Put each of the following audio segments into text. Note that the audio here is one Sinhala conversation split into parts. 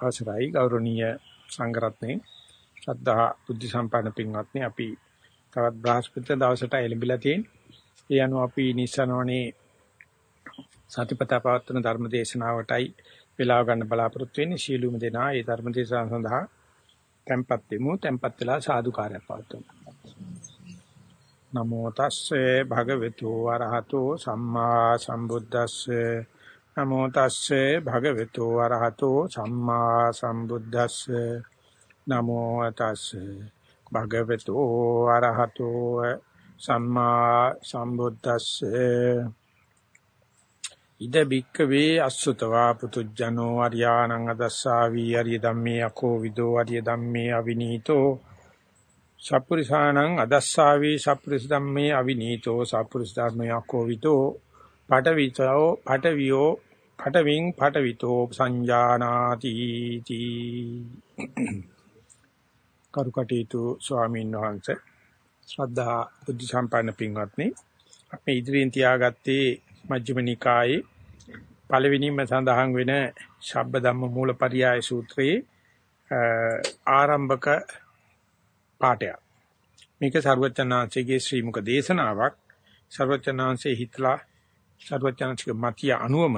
අවසරයි ගෞරවනීය සංඝරත්නයේ ශ්‍රද්ධා බුද්ධ සම්පන්න පින්වත්නි අපි තවත් බ්‍රහස්පති දවසට එළඹිලා තියෙන්නේ. ඒ අනුව අපි නිසනවනේ සතිපතා පවත්වන ධර්ම දේශනාවටයි වේලාව ගන්න බලාපොරොත්තු වෙන්නේ. ශීලුම දෙනා ඒ ධර්ම දේශනාව සඳහා tempත් වෙමු. tempත් වෙලා සාදුකාරයක් පවත්වමු. නමෝ තස්සේ භගවතු වරහතෝ සම්මා සම්බුද්දස්සේ නමෝ තස්සේ භගවතු වරහතෝ සම්මා සම්බුද්දස්සේ. නමෝ තස්සේ භගවතු වරහතෝ සම්මා සම්බුද්දස්සේ. ඉද බික්කවේ අසුතවා පුතුජනෝ අරියාණං අදස්සාවි අරිය ධම්මේ අකෝ විදෝ අරිය ධම්මේ අවිනීතෝ. සප්පුරිසාණං අදස්සාවි සප්පුරිස ධම්මේ අවිනීතෝ සප්පුරිස ධම්මේ අකෝ විදෝ. පටවිතෝ පටවියෝ කටවින් පටවිතෝ සංජානාති තී. කරුකටීතු ස්වාමීන් වහන්සේ ශ්‍රද්ධා බුද්ධ සම්පන්න පින්වත්නි අපි ඉදිරියෙන් තියාගත්තේ මජ්ක්‍ධිම නිකායේ පළවෙනිම සඳහන් වෙන ශබ්ද ධම්ම මූලපරියාය සූත්‍රයේ ආරම්භක පාඩය මේක ਸਰවචනාංශයේ ශ්‍රී මුක දේශනාවක්. ਸਰවචනාංශයේ හිතලා ਸਰවචනාංශික මතිය අනුවම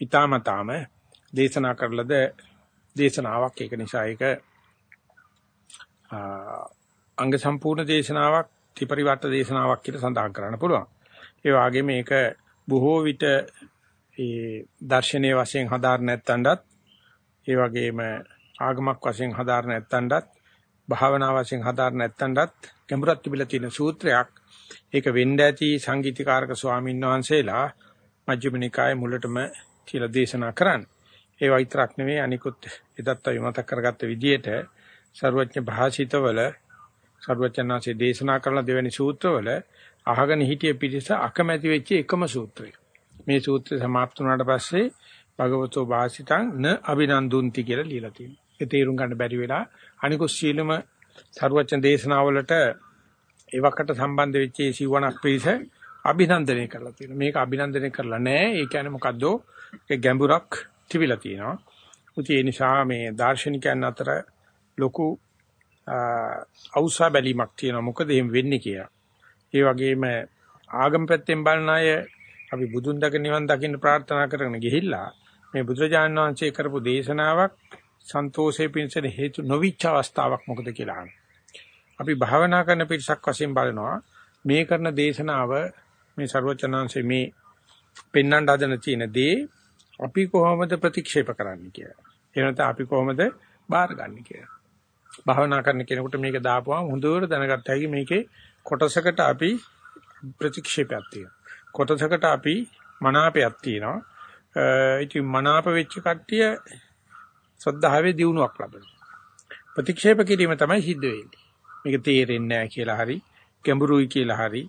හිතාමතාම දේශනා කරලද දේශනාවක් ඒක නිසා ඒක අංග සම්පූර්ණ දේශනාවක් ත්‍රිපරිවර්ත දේශනාවක් කියලා සඳහන් කරන්න පුළුවන්. ඒ වගේම මේක බොහෝ විට ඒ දර්ශනීය වශයෙන් හදාර නැත්තඳත් ඒ වගේම ආගමක් වශයෙන් හදාර නැත්තඳත් භාවනා වශයෙන් හදාර නැත්තඳත් ගැඹුරක් තිබිලා තියෙන සූත්‍රයක්. ඒක වෙන්න ඇති සංගීතකාරක ස්වාමීන් වහන්සේලා මජ්ක්‍ධිම නිකායේ මුලටම කියලා දේශනා කරන්නේ. ඒ වයිතරක් නෙවෙයි අනිකුත් එදත් අපි මතක් කරගත්ත විදිහට ਸਰුවඥ භාෂිතවල ਸਰුවචනාසේ දේශනා කරන දෙවැනි සූත්‍රවල අහගෙන හිටිය පිරිස අකමැති වෙච්ච එකම සූත්‍රය. මේ සූත්‍රය સમાપ્ત වුණාට පස්සේ භගවතෝ භාෂිතං න අභිනන්දුන්ති කියලා ලියලා තියෙනවා. ඒ තේරුම් ගන්න බැරි වෙලා අනිකුත් සීලම ਸਰුවචන දේශනාවලට ඒවකට සම්බන්ධ වෙච්ච සිවණක් පිරිස අභිනන්දනය කරලා තියෙනවා. මේක අභිනන්දනය කරලා නැහැ. ඒ කියන්නේ මොකද්දෝ ඒ ගැඹුරක් තිබිලා තියෙනවා. ඒ නිසා මේ දාර්ශනිකයන් අතර ලොකු අවුසා බැලීමක් තියෙනවා. මොකද එහෙම වෙන්නේ කියලා. ඒ වගේම ආගම පැත්තෙන් බලන අය අපි බුදුන් දක නිවන් දකින්න ප්‍රාර්ථනා කරගෙන ගිහිල්ලා මේ බුදුරජාණන් වහන්සේ කරපු දේශනාවක් සන්තෝෂේ පිණිස හේතු නොවිච්ච අවස්ථාවක් මොකද කියලා අපි භාවනා කරන පිරිසක් වශයෙන් බලනවා මේ කරන දේශනාව මේ ਸਰවචනාංශේ මේ පෙන්වන්න හදන තියෙන දේ අපි කොහොමද ප්‍රතික්ෂේප කරන්නේ කියලා. එහෙම නැත්නම් අපි කොහොමද බාරගන්නේ කියලා. භාවනා කරන කෙනෙකුට මේක දාපුවම හොඳට දැනගත්ත හැකි මේකේ කොටසකට අපි ප්‍රතික්ෂේපයක් තියෙනවා. කොටසකට අපි මනාපයක් තියෙනවා. ඉතින් මනාප වෙච්ච කට්ටිය සද්ධාවේ දියුණුවක් ලබනවා. ප්‍රතික්ෂේප කිරීම තමයි සිද්ධ වෙන්නේ. මේක තේරෙන්නේ නැහැ කියලා හරි, ගැඹුරුයි කියලා හරි,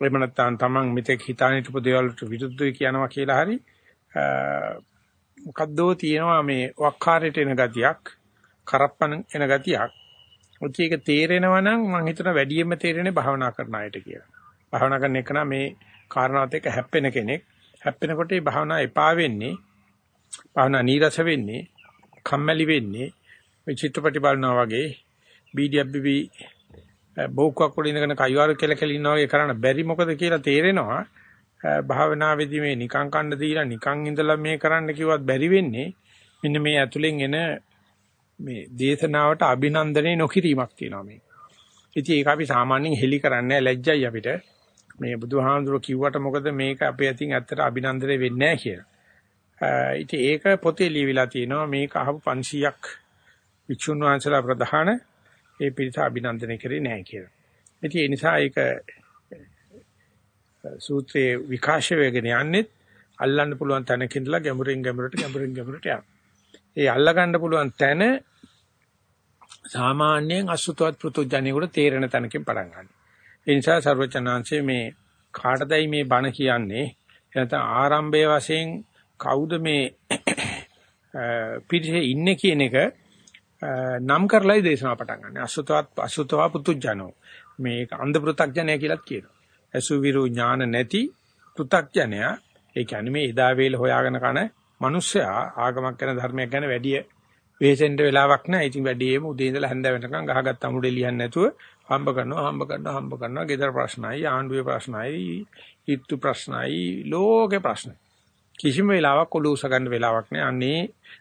එහෙම නැත්නම් Taman මෙතෙක් හිතාන හිටපු දේවල් වලට විරුද්ධයි කියනවා කියලා හරි මොකද්දෝ තියෙනවා මේ වක්කාරයට එන ගතියක් කරප්පන එන ගතියක් ඔච්ච එක තේරෙනවා නම් මම හිතනවා වැඩියෙන්ම තේරෙන්නේ භාවනා කරන අයට කියලා. භාවනා කරන එක නම් මේ කාරණාවත් එක්ක හැප්පෙන කෙනෙක්. හැප්පෙනකොට මේ භාවනා එපා වෙන්නේ. භාවනා නීරස වෙන්නේ. කම්මැලි වෙන්නේ. මේ චිත්‍රපටි බලනවා වගේ BDFBB බෝක්කක් උඩ ඉඳගෙන කයිවාරු කෙල කෙල ඉන්නා වගේ කරන්න බැරි මොකද කියලා තේරෙනවා භාවනාවේදී මේ නිකං කන්න දීලා නිකං ඉඳලා මේ කරන්න කිව්වත් බැරි වෙන්නේ මෙන්න මේ ඇතුලෙන් එන මේ දේශනාවට අභිනන්දනය නොකිරීමක් තියෙනවා මේ. ඉතින් ඒක අපි සාමාන්‍යයෙන් හෙලි කරන්නේ ලැජ්ජයි අපිට. මේ බුදුහාමුදුරුවෝ කිව්වට මොකද මේක අපේ අතින් ඇත්තට අභිනන්දනය වෙන්නේ නැහැ කියලා. ඉතින් ඒක පොතේ ලියවිලා තියෙනවා මේක අහපු 500ක් වික්ෂුන් වහන්සේලා ප්‍රධාන ඒ පිරිස අභිනන්දනය කරේ නැහැ කියලා. ඉතින් ඒ නිසා ඒක සූත්‍රයේ විකාශය වෙගෙන යන්නේ අල්ලන්න පුළුවන් තැනක ඉඳලා ගැඹුරින් ගැඹුරට ගැඹුරින් ගැඹුරට යනවා. ඒ අල්ල ගන්න පුළුවන් තැන සාමාන්‍යයෙන් අසුතවත් පෘතුජණියෙකුට තේරෙන තැනකින් පටන් ගන්නවා. ඒ නිසා ਸਰවචනාංශයේ මේ කාටදයි මේ බණ කියන්නේ? එතන ආරම්භයේ වශයෙන් කවුද මේ පිරිසේ ඉන්නේ කියන එක නම් කරලායි දේශනාව පටන් ගන්න. අසුතවත් අසුතවා පුතුජනෝ. මේක අන්ධ පෘතග්ජනය කියලාත් කියනවා. අසුවිරු ඥාන නැති පෘ탁ජනයා ඒ කියන්නේ මේ එදා වේල හොයාගෙන කන මිනිස්සයා ආගමක් ගැන ධර්මයක් ගැන වැඩි වෙහෙසෙන්න වෙලාවක් නැහැ. ඉතින් වැඩිම උදේ ඉඳලා හැන්ද වෙනකන් ගහගත්ත අමුඩේ ලියන්නේ නැතුව හම්බ කරනවා හම්බ කරනවා හම්බ කරනවා. ගෙදර ප්‍රශ්නයි, ආණ්ඩුවේ ප්‍රශ්නයි, ඊත්තු ප්‍රශ්නයි, ලෝකේ ප්‍රශ්න. කිසිම වෙලාවක් ඔලුව උස ගන්න වෙලාවක් නැහැ. අනේ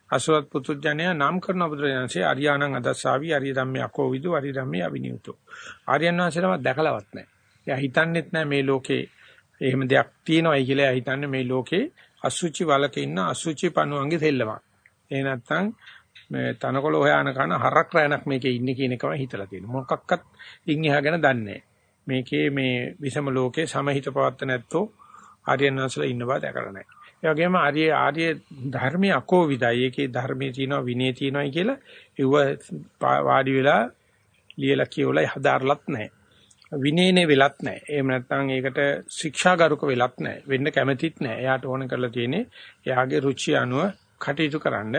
අසවත් පුතුජණය නම් කරන බුදුරජාණන්සේ අරියාණං අදස්සාවි අරිය ධම්මේ අකෝ විදු අරිය ධම්මේ අවිනියුතෝ. ආර්යයන් වහන්සේලම දැකලවත් නැහැ. එයා හිතන්නේත් නැහැ මේ ලෝකේ එහෙම දෙයක් තියෙනවයි කියලා. එයා හිතන්නේ මේ ලෝකේ අසුචි වලක ඉන්න අසුචි පණුවන්ගේ සෙල්ලමක්. ඒ නැත්තම් මේ තනකොළ හොයාන කන හරක් රැණක් මේකේ ඉන්නේ කියන එකම හිතලා තියෙනවා. මොකක්වත් ඉන් එහා ගැන දන්නේ මේකේ මේ විසම ලෝකේ සමහිත පවත්ත නැත්තෝ ආර්යයන් වහන්සේලා ඉන්න බව දැකලා නැහැ. ඒ වගේම ආර්ය ආර්ය ධර්මයේ අකෝවිදයි. ඒකේ ධර්මයේ තියෙනවා විනය තියෙනවායි කියලා ඉව වාඩි වෙලා ලියලා කියවලා හදාarලත් නැහැ. විනයනේ වෙලත් නැහැ. එහෙම නැත්නම් ඒකට ශික්ෂාගරුක වෙලත් නැහැ. වෙන්න කැමැතිත් නැහැ. එයාට ඕන කරලා තියෙන්නේ එයාගේ රුචිය අනුව කටයුතු කරන්න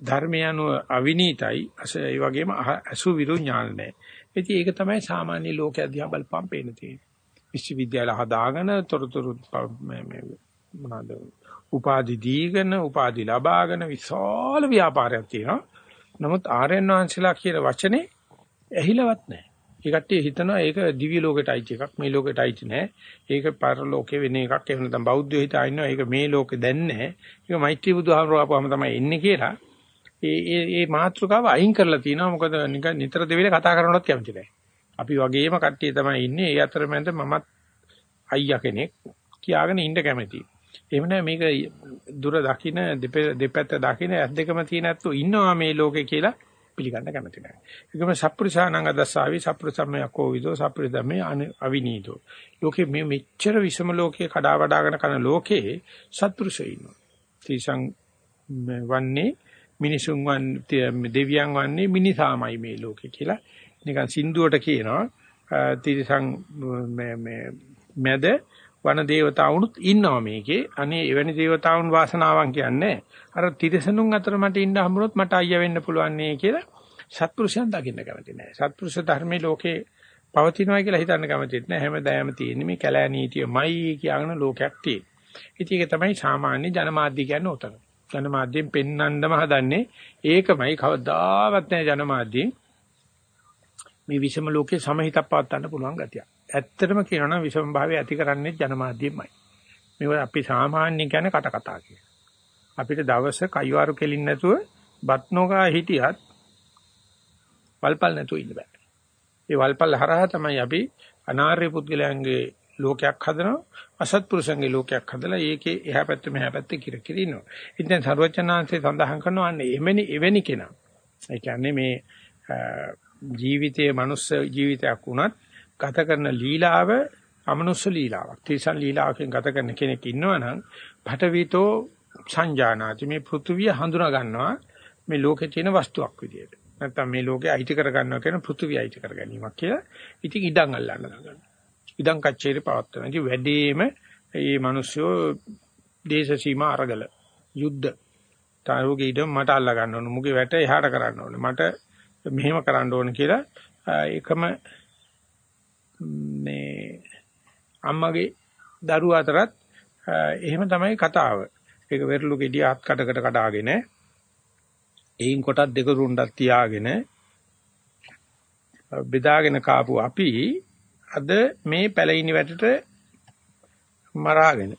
ධර්මය අනුව අවිනීතයි. ඒ වගේම අසු විරු ඥාන නැහැ. ඉතින් ඒක තමයි සාමාන්‍ය ලෝකයේ දිහා බලපම් පේන තියෙන්නේ. විශ්වවිද්‍යාල හදාගෙන තොරතුරු මේ මොනවාද උපාධි දීගෙන උපාධි ලබාගෙන විශාල ව්‍යාපාරයක් තියෙනවා. නමුත් ආර්යයන් වහන්සේලා කියන වචනේ ඇහිලවත් නැහැ. ඒ කට්ටිය හිතනවා ඒක දිව්‍ය ලෝකෙට අයිති එකක් මේ ලෝකෙට අයිති නෑ. ඒක පරලෝකේ වෙන එකක්. එහෙම නැත්නම් බෞද්ධයෝ හිතා ඉන්නවා ඒක මේ ලෝකෙ දැන් නෑ. ඒක මෛත්‍රී බුදුහාමරෝ ආපුවම තමයි එන්නේ කියලා. ඒ ඒ ඒ මාත්‍රකාව අයින් කරලා තිනවා. මොකද නිකන් නිතර දෙවිල කතා කරනවත් කැමති නෑ. අපි වගේම කට්ටිය තමයි ඉන්නේ. ඒ අතරමැද මමත් අයියා කෙනෙක් කියාගෙන ඉන්න කැමතියි. එහෙම නැහැ මේක දුර දකින්න දෙපැත්ත දකින්න ඇස් දෙකම තියෙන ඇත්තෝ ඉන්නවා මේ ලෝකේ කියලා පිළිගන්න කැමති නැහැ. ඒකම සප්පුරිසානං අදස්සාවි සප්පුරිසම්මයකෝ විදෝ සප්පුරිදම්මේ අවිනීතෝ. ලෝකේ මේ මෙච්චර විසම ලෝකේ කඩා වඩාගෙන කරන ලෝකේ සත්පුරුෂය ඉන්නවා. තීසං වන්නේ මිනිසුන් වන් දෙවියන් වන්නේ මිනිසාමයි මේ ලෝකේ කියලා නිකන් සින්දුවට කියනවා. තීසං මේ මේ මැද වන දේවතාවුනුත් ඉන්නවා මේකේ. අනේ එවැනි දේවතාවුන් වාසනාවන් කියන්නේ අර තිරසනුන් අතර මට ඉන්න හම්බුනොත් මට අයියා වෙන්න පුළුවන් නේ කියලා සත්පුරුෂයන් දකින්න කැමති නැහැ. සත්පුරුෂ ධර්මයේ ලෝකේ පවතිනවා කියලා හිතන්න කැමතිත් නැහැ. හැමදාම තියෙන්නේ මේ කැලෑ නීතියමයි කියන ලෝකයක් තියෙන. ඉතින් ඒක තමයි සාමාන්‍ය ජනමාධ්‍ය කියන්නේ උතන. ජනමාධ්‍යෙන් පෙන්වන්නම හදන්නේ ඒකමයි කවදාවත් නැහැ ජනමාධ්‍යෙන් මේ විෂම ලෝකේ සමහිතක් පවත්වන්න පුළුවන් ගතිය. ඇත්තටම කියනවා නම් විෂම භාවය ඇති කරන්නේ ජනමාධ්‍යමයි. මේවා අපි සාමාන්‍ය කියන්නේ කට කතා කියලා. අපිට දවස කයිවාරු කෙලින් නැතුව බත් නොකා හිටියත් වල්පල් නැතුව ඉන්න බෑ. ඒ වල්පල් හරහා තමයි අපි අනාර්ය පුද්ගලයන්ගේ ලෝකයක් හදනවා අසත්පුරුෂන්ගේ ලෝකයක් හදලා ඒකේ එහා පැත්ත මෙහා පැත්ත කිර කිර ඉන්නවා. ඉතින් සර්වචනාංශේ සඳහන් කරනවා අන්නේ එමෙනි එවැනි කෙනා. ඒ කියන්නේ මේ ජීවිතයේ මනුස්ස ජීවිතයක් වුණත් ගත කරන ලීලාව අමනුස්ස ලීලාවක්. තිරිසන් ලීලාවකින් ගත කරන කෙනෙක් ඉන්නවනම් පටවිතෝ සංජානාති මේ පෘථුවිය හඳුනා ගන්නවා මේ ලෝකේ තියෙන වස්තුවක් විදියට. නැත්තම් මේ ලෝකේ අයිති කර ගන්නවා කියන පෘථුවිය අයිති කර ගැනීමක් කියලා. ඉතින් ඉඩම් අල්ලන්න ගන්නවා. ඉඩම් කච්චේරේ පවත්වනවා. ඉතින් වැඩිම මේ මිනිස්සු දේශ සීමා අරගල යුද්ධ තාරෝගේ ඉඩම් මට අල්ල ගන්න ඕන. මුගේ වැට එහාට කරන්න ඕන. මට මෙහෙම කරන්න ඕන කියලා ඒකම මේ අම්මගේ දරුවා අතරත් එහෙම තමයි කතාව. ඒක වෙරළු ගෙඩිය අත් කඩකට කඩාගෙන එයින් කොටක් දෙක රුණ්ඩක් තියාගෙන බෙදාගෙන කාපු අපි අද මේ පැලිනි වැටට මරාගෙන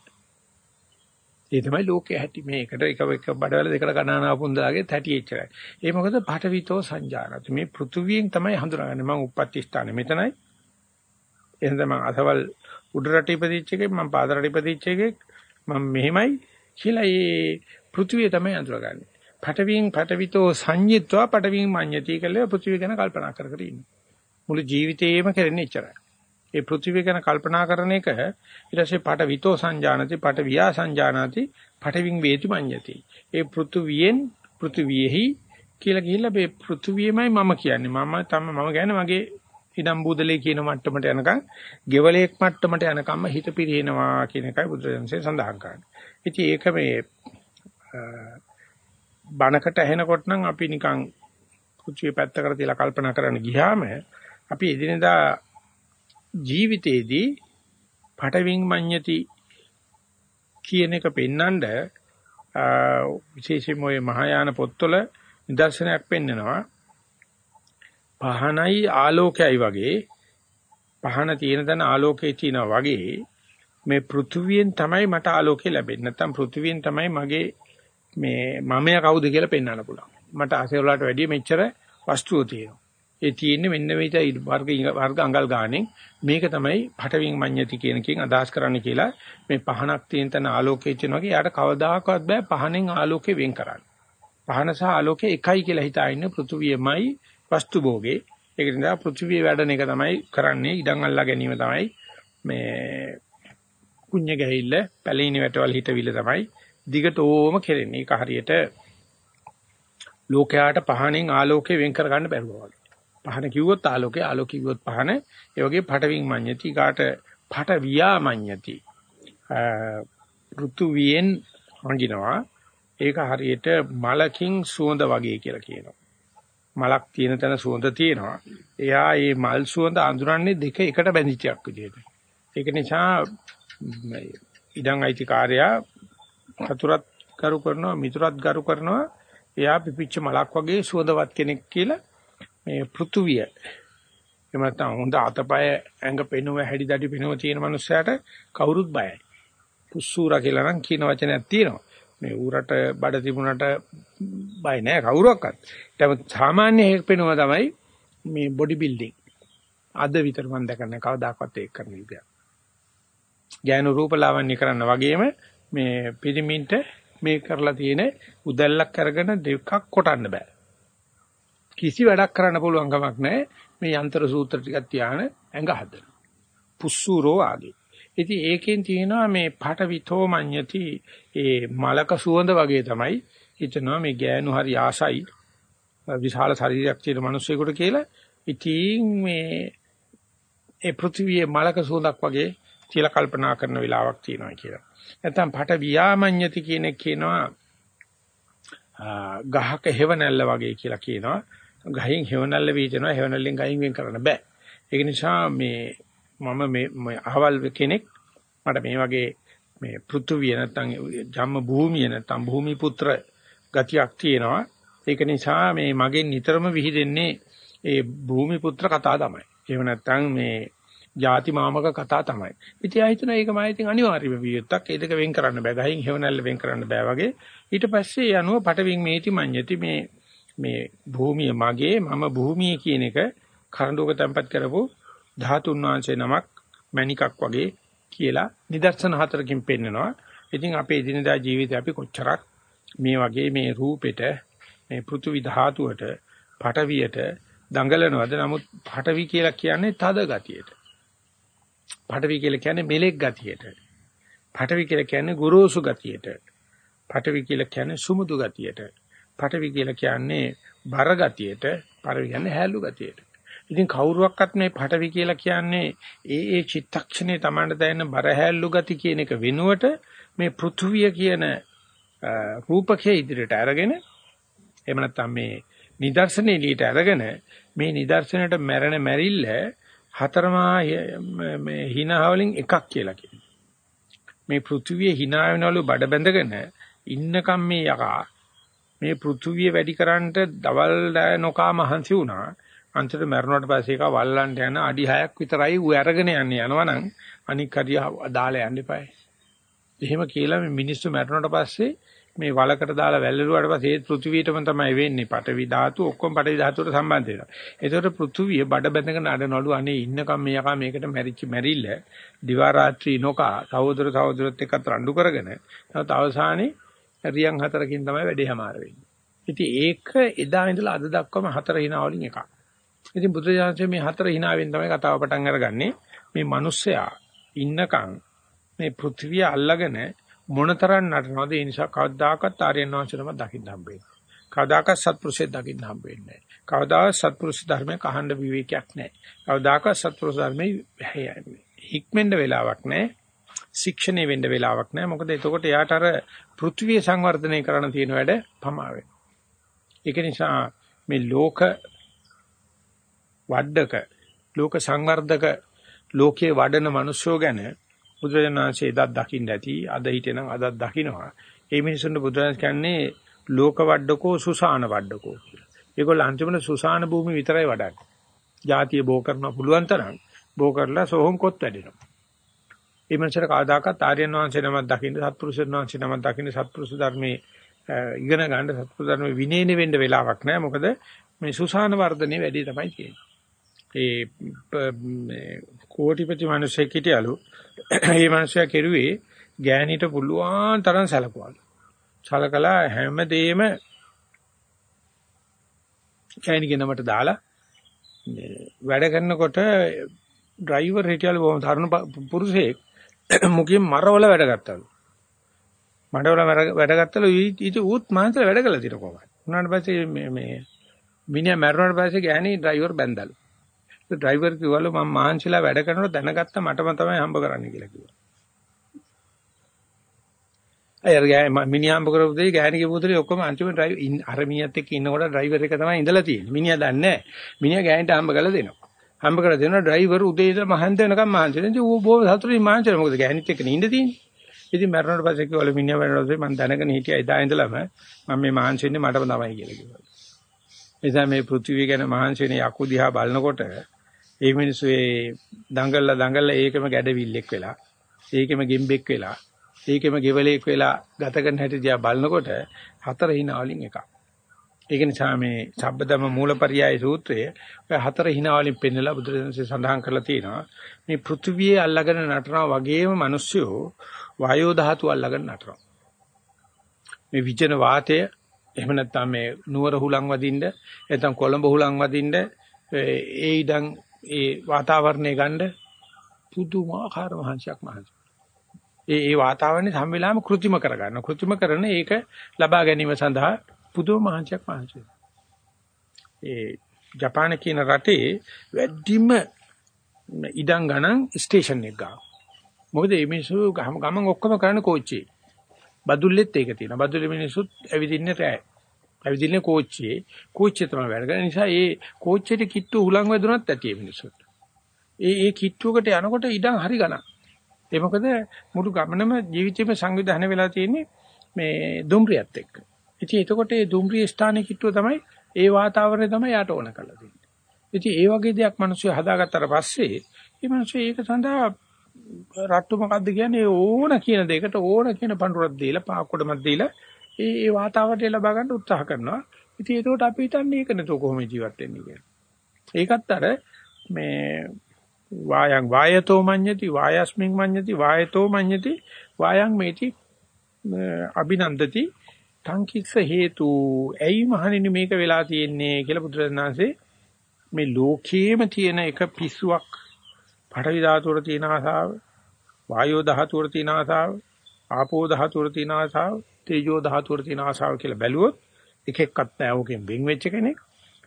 ඒ තමයි ලෝකයේ හැටි මේකට එක එක බඩවැල දෙකට ගණන ආපුන්දාගේ හැටි එච්චරයි. ඒ මොකද පාඨවිතෝ සංජානත මේ පෘථුවියෙන් තමයි හඳුනාගන්නේ මම උප්පත්ති ස්ථානේ මෙතනයි. එහෙනම් මම අසවල් උඩ රට ඉපදිච්ච එකෙක් මම පාද රට ඉපදිච්ච එකෙක් මම මෙහෙමයි කියලා ඒ පෘථිවිය තමයි අඳුරගන්නේ. පටවින් පටවිතෝ සංයිත්වා පටවින් මඤ්ඤති කියලා පෘථිවිය ගැන කල්පනා කර කර ඉන්නේ. මුළු ජීවිතේම කරන්නේ එච්චරයි. ඒ පෘථිවිය ගැන කල්පනා කරන එක ඊට පස්සේ පටවිතෝ සංජානති පටවියා සංජානති පටවින් වේති මඤ්ඤති. ඒ පෘථිවියෙන් පෘථිවියෙහි කියලා ගිහිල්ලා මේ පෘථිවියමයි මම කියන්නේ. මම තම මම කියන්නේ මගේ ඉදම් බුදලේ කියන මට්ටමට යනකම් ගෙවලේක් මට්ටමට යනකම්ම හිත පිරිනනවා කියන එකයි බුදුරජාණන්සේ සඳහන් කරන්නේ. ඉතින් ඒක මේ බණකට ඇහෙනකොට නම් අපි නිකන් කුචියේ පැත්තකට තියලා කල්පනා කරන්න ගියාම අපි එදිනෙදා ජීවිතේදී පටවින් මඤ්ඤති කියන එක පෙන්නඳ විශේෂයෙන්ම ওই මහායාන පොත්වල නිදර්ශනයක් පෙන්නනවා පහනයි ආලෝකයයි වගේ පහන තියෙන තැන ආලෝකයේ තියෙනවා වගේ මේ පෘථුවියෙන් තමයි මට ආලෝකය ලැබෙන්නේ. නැත්තම් පෘථුවියෙන් තමයි මගේ මේ මමයා කවුද කියලා පෙන්වන්න පුළුවන්. මට අසේවලට වැඩිය මෙච්චර වස්තුව තියෙනවා. ඒ තියෙන්නේ මෙන්න මේක වර්ග වර්ග අඟල් ගානෙන් මේක තමයි පටවින් මඤ්ඤති කියන එකෙන් අදහස් කරන්න කියලා මේ පහනක් තියෙන තැන ආලෝකයේ තියෙන වගේ යාට කවදාකවත් බෑ පහනෙන් ආලෝකේ වෙන් කරන්න. පහන සහ ආලෝකය එකයි කියලා හිතා ඉන්න පෘථුවියමයි වස්තු භෝගේ. ඒක නිසා පෘථුවිය වැඩන එක තමයි කරන්නේ ඉඩම් අල්ලා ගැනීම තමයි මේ කුඤ්ඤ ගැහිල්ල පැලිනි වැටවල් හිටවිල තමයි දිගටෝම කෙරෙන්නේ. ඒක හරියට ලෝකයාට පහනෙන් ආලෝකය වෙන් කර ගන්න බැරුවා වගේ. පහන කිව්වොත් ආලෝකය ආලෝක කිව්වොත් පහන ඒ වගේ පටවින් මඤ්ඤති කාට පට වියා මඤ්ඤති ඍතු වියෙන් හංගිනවා ඒක හරියට මලකින් සුවඳ වගේ කියලා කියනවා මලක් තියෙන තැන සුවඳ තියෙනවා එයා මේ මල් සුවඳ අඳුරන්නේ දෙක එකට බැඳිච්චක් විදිහට ඒක නිසා ඉඩම් අයිතිකාරයා හතුරත් කරු කරනවා මිතුරත් කරු කරනවා එයා පිපිච්ච මලක් වගේ සුවඳවත් කෙනෙක් කියලා මේ පෘථුවිය එහෙම නැත්නම් හොඳ අතපය ඇඟ පෙනුම හැඩි දඩි පෙනුම තියෙන මනුස්සයාට කවුරුත් බයයි. පුස්සූරා කියලා නම් කියන වචනයක් තියෙනවා. මේ ඌරට බඩ තිබුණට බය නෑ කවුරක්වත්. ඒක සාමාන්‍ය හේක් පෙනුම තමයි මේ බොඩි බිල්ඩින්. අද විතර මම දැකන්නේ කවදාකවත් ඒක කරන්න විදියක්. ඥාන රූප ලාවන්‍ය කරන්න වගේම මේ පිරිමින්ට මේ කරලා තියෙන උදැල්ලක් අරගෙන දෙකක් කොටන්න බෑ. කිසි වැඩක් කරන්න පුළුවන් කමක් නැහැ. මේ යන්ත්‍ර සූත්‍ර ටිකක් තියාන ඇඟ හදන. පුස්සූරෝ ආගේ. ඉතින් ඒකෙන් තියෙනවා මේ පටවිතෝ මඤ්ඤති ඒ මලක සුවඳ වගේ තමයි හිතනවා මේ ගෑනු හරි ආසයි විශාල ශරීරයක් තියෙන මිනිස්සෙකුට කියලා. ඉතින් මේ ඒ පෘථිවියේ මලක සුවඳක් වගේ කියලා කල්පනා කරන වෙලාවක් තියෙනවා කියලා. නැත්තම් පට වියාමඤ්ඤති කියන එක කියනවා ගහක හේවණැල්ල වගේ කියලා කියනවා. ගහින් හේවණල්ල වීදෙනවා හේවණල්ලෙන් ගහින් වෙන් කරන්න බෑ. ඒක නිසා මේ මම මේ අහවල් කෙනෙක් මට මේ වගේ මේ පෘථුවිය නැත්තම් ජම්ම භූමිය නැත්තම් භූමි පුත්‍ර ගතියක් තියෙනවා. ඒක නිසා මේ මගෙන් නිතරම විහිදෙන්නේ ඒ භූමි පුත්‍ර කතා තමයි. එහෙම නැත්තම් මේ ಜಾති මාමක කතා තමයි. ඉතින් ආ හිතන ඒක මම ඉතින් අනිවාර්යම වියත්තක්. ඒ දෙක වෙන් කරන්න බෑ. ගහින් හේවණල්ල වෙන් කරන්න බෑ වගේ. ඊට පස්සේ යනුව පටවින් මේටි මඤ්ඤති මේ මේ භූමිය මගේ මම භූමිය කියන එක කරඬුවක තැම්පත් කරපු ධාතුන් වහන්සේ නමක් මණිකක් වගේ කියලා නිදර්ශන හතරකින් පෙන්නනවා. ඉතින් අපේ එදිනදා ජීවිතේ අපි කොච්චරක් මේ වගේ මේ රූපෙට මේ පෘථුවි ධාතුවට පටවියට දඟලනවද? නමුත් පටවි කියලා කියන්නේ තද ගතියට. පටවි කියලා කියන්නේ මෙලෙක් ගතියට. පටවි කියලා කියන්නේ ගොරෝසු ගතියට. පටවි කියලා කියන්නේ සුමුදු ගතියට. පටවි කියලා කියන්නේ බර ගතියට, පරවි කියන්නේ හැලු ගතියට. ඉතින් කවුරුවක්වත් මේ පටවි කියලා කියන්නේ ඒ ඒ චිත්තක්ෂණේ Tamanට දැනෙන බර හැලු ගති කියන එක වෙනුවට මේ පෘථුවිය කියන රූපකයේ ඉදිරියට අරගෙන එහෙම නැත්නම් මේ නිදර්ශනේ එළියට අරගෙන මේ නිදර්ශනයට මැරෙන මැරිල්ල හතරමා මේ hinaවලින් එකක් කියලා කියනවා. මේ පෘථුවිය hina වෙනවලු බඩ බැඳගෙන ඉන්නකම් මේ යකා මේ පෘථුවිය වැඩි කරන්නට දවල් නොකා මහන්සි වුණා. අන්තිමට මරුණාට පස්සේ ඒක වල්ලන්ට යන අඩි 6ක් විතරයි ඌ අරගෙන යන්නේ යනවනම් අනික් හරිය දාලා යන්න එපායි. එහෙම කියලා මේ මිනිස්සු මරුණාට පස්සේ මේ වලකට දාලා වැල්ලුවාට පස්සේ ඒ පෘථුවියටම තමයි වෙන්නේ. පටවි ධාතු ඔක්කොම පටවි ධාතුවට සම්බන්ධ වෙනවා. ඒතකොට පෘථුවිය බඩ බැඳගෙන අඩනවලු අනේ ඉන්නකම් මේ යකා මේකට මැරිච්ච මැරිල්ල දිවා රාත්‍රී නොකා සහෝදර සහෝදරත් එක්ක රණ්ඩු කරගෙන නැවත අවසානයේ රියන් හතරකින් තමයි වැඩේ හමාර වෙන්නේ. ඉතින් ඒක එදා ඉඳලා අද දක්වාම හතර hina වලින් එකක්. ඉතින් බුදුජානක මේ හතර hinaවෙන් තමයි කතාව පටන් අරගන්නේ. මේ මිනිස්සයා ඉන්නකම් මේ පෘථිවිය අල්ලගෙන මොනතරම් නටනවද ඒ නිසා කවදාකවත් ආර්යයන් වහන්සේනම දකින්න හම්බෙන්නේ. කවදාකවත් සත්පුරුෂයෙක් දකින්න හම්බෙන්නේ නැහැ. කවදාකවත් සත්පුරුෂ ධර්මයක අහන්න විවේකයක් නැහැ. කවදාකවත් සත්පුරුෂ ධර්මයේ හික්මෙන්න වෙලාවක් නැහැ. ශික්ෂණය වෙන්න වෙලාවක් නැහැ. මොකද එතකොට එයාට අර පෘථිවිය සංවර්ධනය කරන්න තියෙන වැඩ පමා ඒක නිසා මේ ලෝක වඩක ලෝක සංවර්ධක ලෝකයේ වඩන මිනිස්සෝ ගැන බුදුරජාණන්සේ එදත් දකින්න ඇති අද හිටෙනම් අදත් දකින්නවා ඒ මිනිසුන්ට බුදුරජාණන් කියන්නේ ලෝක වඩඩකෝ සුසාන වඩඩකෝ කියලා. ඒගොල්ලෝ අන්තිමට සුසාන භූමි විතරයි වඩන්නේ. ಜಾතිය බෝ කරන්න පුළුවන් තරම් බෝ කරලා සෝහම් කොත් වැඩෙනවා. ඒ මනසට කවදාකවත් ආර්යයන් වහන්සේ නමක් දකින්න සත්පුරුෂයන් වහන්සේ නමක් දකින්න සත්පුරුෂ ධර්මයේ ඉගෙන ගන්න සත්පුරුෂ ධර්මයේ විනේන වෙන්න වෙලාවක් නැහැ. මොකද මේ සුසාන වර්ධනේ වැඩි තමයි තියෙන්නේ. ඒ කෝටිපති මිනිස්සෙක් හිටියලු. ඒ මිනිස්සයා කෙරුවේ ගෑණිට පුළුවන් තරම් සැලකුවලු. සලකලා හැමදේම ගෑණිගේ නමට දාලා වැඩ කරනකොට ඩ්‍රයිවර් හිටියලු බොහොම තරුණ පුරුෂයෙක් මුකින් මරවල වැඩ ගත්තලු. මඩවල වැඩ ගත්තලු ඊට ඌත් මාන්තර වැඩ කළා දින කොහොමද. උනාට පස්සේ මේ මේ මිනිහා මැරුණාට පස්සේ ගෑණි ඩ්‍රයිවර් බැන්දලු. ඒ ඩ්‍රයිවර් කිව්වලු මම මාන්සිලා වැඩ කරනකොට දැනගත්ත මටම තමයි හම්බ කරන්න කියලා කිව්වා. අයර් ගෑ මිනිහාම්බ කරපු දෙයි ගෑණිගේ පුතේ ඔක්කොම අන්තිම ඩ්‍රයිවර් අර මිනිහත් එක්ක ඉන්නකොට ඩ්‍රයිවර් එක තමයි ඉඳලා තියෙන්නේ. මිනිහා දන්නේ නැහැ. මිනිහා ගෑණිට හම්බ කරලා දෙනවා. හම්බ කරලා දෙනවා ඩ්‍රයිවර් උදේ ඉඳලා මහන්ත වෙනකම් මහන්සි. ඉතින් ඌ බොහොම සතුටින් මහන්සි වෙනවා. මොකද ගෑණිත් එක්ක ඉඳ තියෙන්නේ. ඉතින් මරණයට පස්සේ කිව්වල මිනිහා මරණයට පස්සේ මම දැනගෙන හිටියා එදා ඉඳලම මම මේ මහන්සි වෙන්නේ මටම තමයි කියලා කිව්වා. එදා මේ පෘථිවිය ගැන මහන්සි වෙන යකු දිහා බලනකොට ඒ මිනිස්සු ඒ දඟල්ලා දඟල්ලා ඒකම ගැඩවිල්ලෙක් වෙලා ඒකෙම ගෙම්බෙක් වෙලා ඒකෙම ගෙවලෙක් වෙලා ගත කරන හැටි දිහා බලනකොට හතර හිනාවලින් එකක්. ඒක නිසා මේ සබ්බදම මූලපරියාය සූත්‍රය ඔය හතර හිනාවලින් පෙන්නලා බුදුරජාණන්සේ සඳහන් කරලා තියෙනවා. මේ පෘථුවියේ අල්ලගෙන නටනවා වගේම මිනිස්සු වායෝ ධාතු අල්ලගෙන නටනවා. මේ විජන වාතය එහෙම නැත්නම් මේ නුවර හුලං වදින්න නැත්නම් කොළඹ හුලං වදින්න ඒ ඉඩම් ඒ වාතාවරණය ගන්න පුදුමාකාර මහන්සියක් මහන්සි. ඒ ඒ වාතාවරණය හැම වෙලාවෙම કૃත්‍රිම කරගන්න. કૃත්‍රිම කරන ඒක ලබා ගැනීම සඳහා පුදුම මහන්සියක් මහන්සි. ඒ ජපාන කියන රටේ වැඩිම ඉඩම් ගණන් ස්ටේෂන් එක ගාව. මොකද මේ මිනිස්සු ගමන් ඔක්කොම කරන්නේ කෝච්චියේ. බදුල්ලෙත් ඒක තියෙනවා. බදුල්ලේ මිනිස්සුත් ඇවිදින්නේ රෑ. ඇවිදින්නේ කෝච්චියේ. කෝච්චිය තමයි වැඩ කරන්නේ. නිසා ඒ කෝච්චියට කිට්ටු උලන් වැදුනත් ඇති මිනිස්සුන්ට. ඒ ඒ කිට්ටුවකට යනකොට ඉඩම් හරි ගණන්. ඒ මොකද මුළු ගමනම ජීවිතේම සංවිධානය වෙලා තියෙන්නේ මේ දුම්රියත් එක්ක. ඉතින් එතකොට මේ දුම්රිය ස්ථානයේ කිට්ටුව තමයි ඒ වාතාවරණය තමයි යාට ඕන කරලා තියෙන්නේ. ඉතින් ඒ වගේ දෙයක් මිනිස්සු හදාගත්තට පස්සේ මේ මිනිස්සු ඒක සඳහා රට්ටු මොකද්ද කියන්නේ ඕන කියන දෙයකට ඕන කියන පඳුරක් දීලා පාකොඩමක් දීලා ඒ ඒ වාතාවරණය ලබා ගන්න උත්සාහ කරනවා. ඉතින් ඒකට අපි හිතන්නේ ඒක නේද කොහොම ජීවත් වෙන්නේ කියලා. ඒකත් අර මේ වායං වායතෝ මඤ්ඤති වායස්මින් මඤ්ඤති වායතෝ මඤ්ඤති වායං මේති අභිනන්දති තංකිස්ස හේතු ඇයි මහණෙනි මේක වෙලා තියෙන්නේ කියලා බුදුරජාණන්සේ මේ ලෝකයේම තියෙන එක පිස්සුවක් පඨවි ධාතුවර තියෙන ආසාව වායෝ ධාතුවර තියෙන ආසාව ආපෝ ධාතුවර තියෙන ආසාව තේජෝ ධාතුවර තියෙන ආසාව කියලා බැලුවොත් එක එක්කත් නැහැ. ඕකෙන් වෙන් වෙච්ච කෙනෙක්.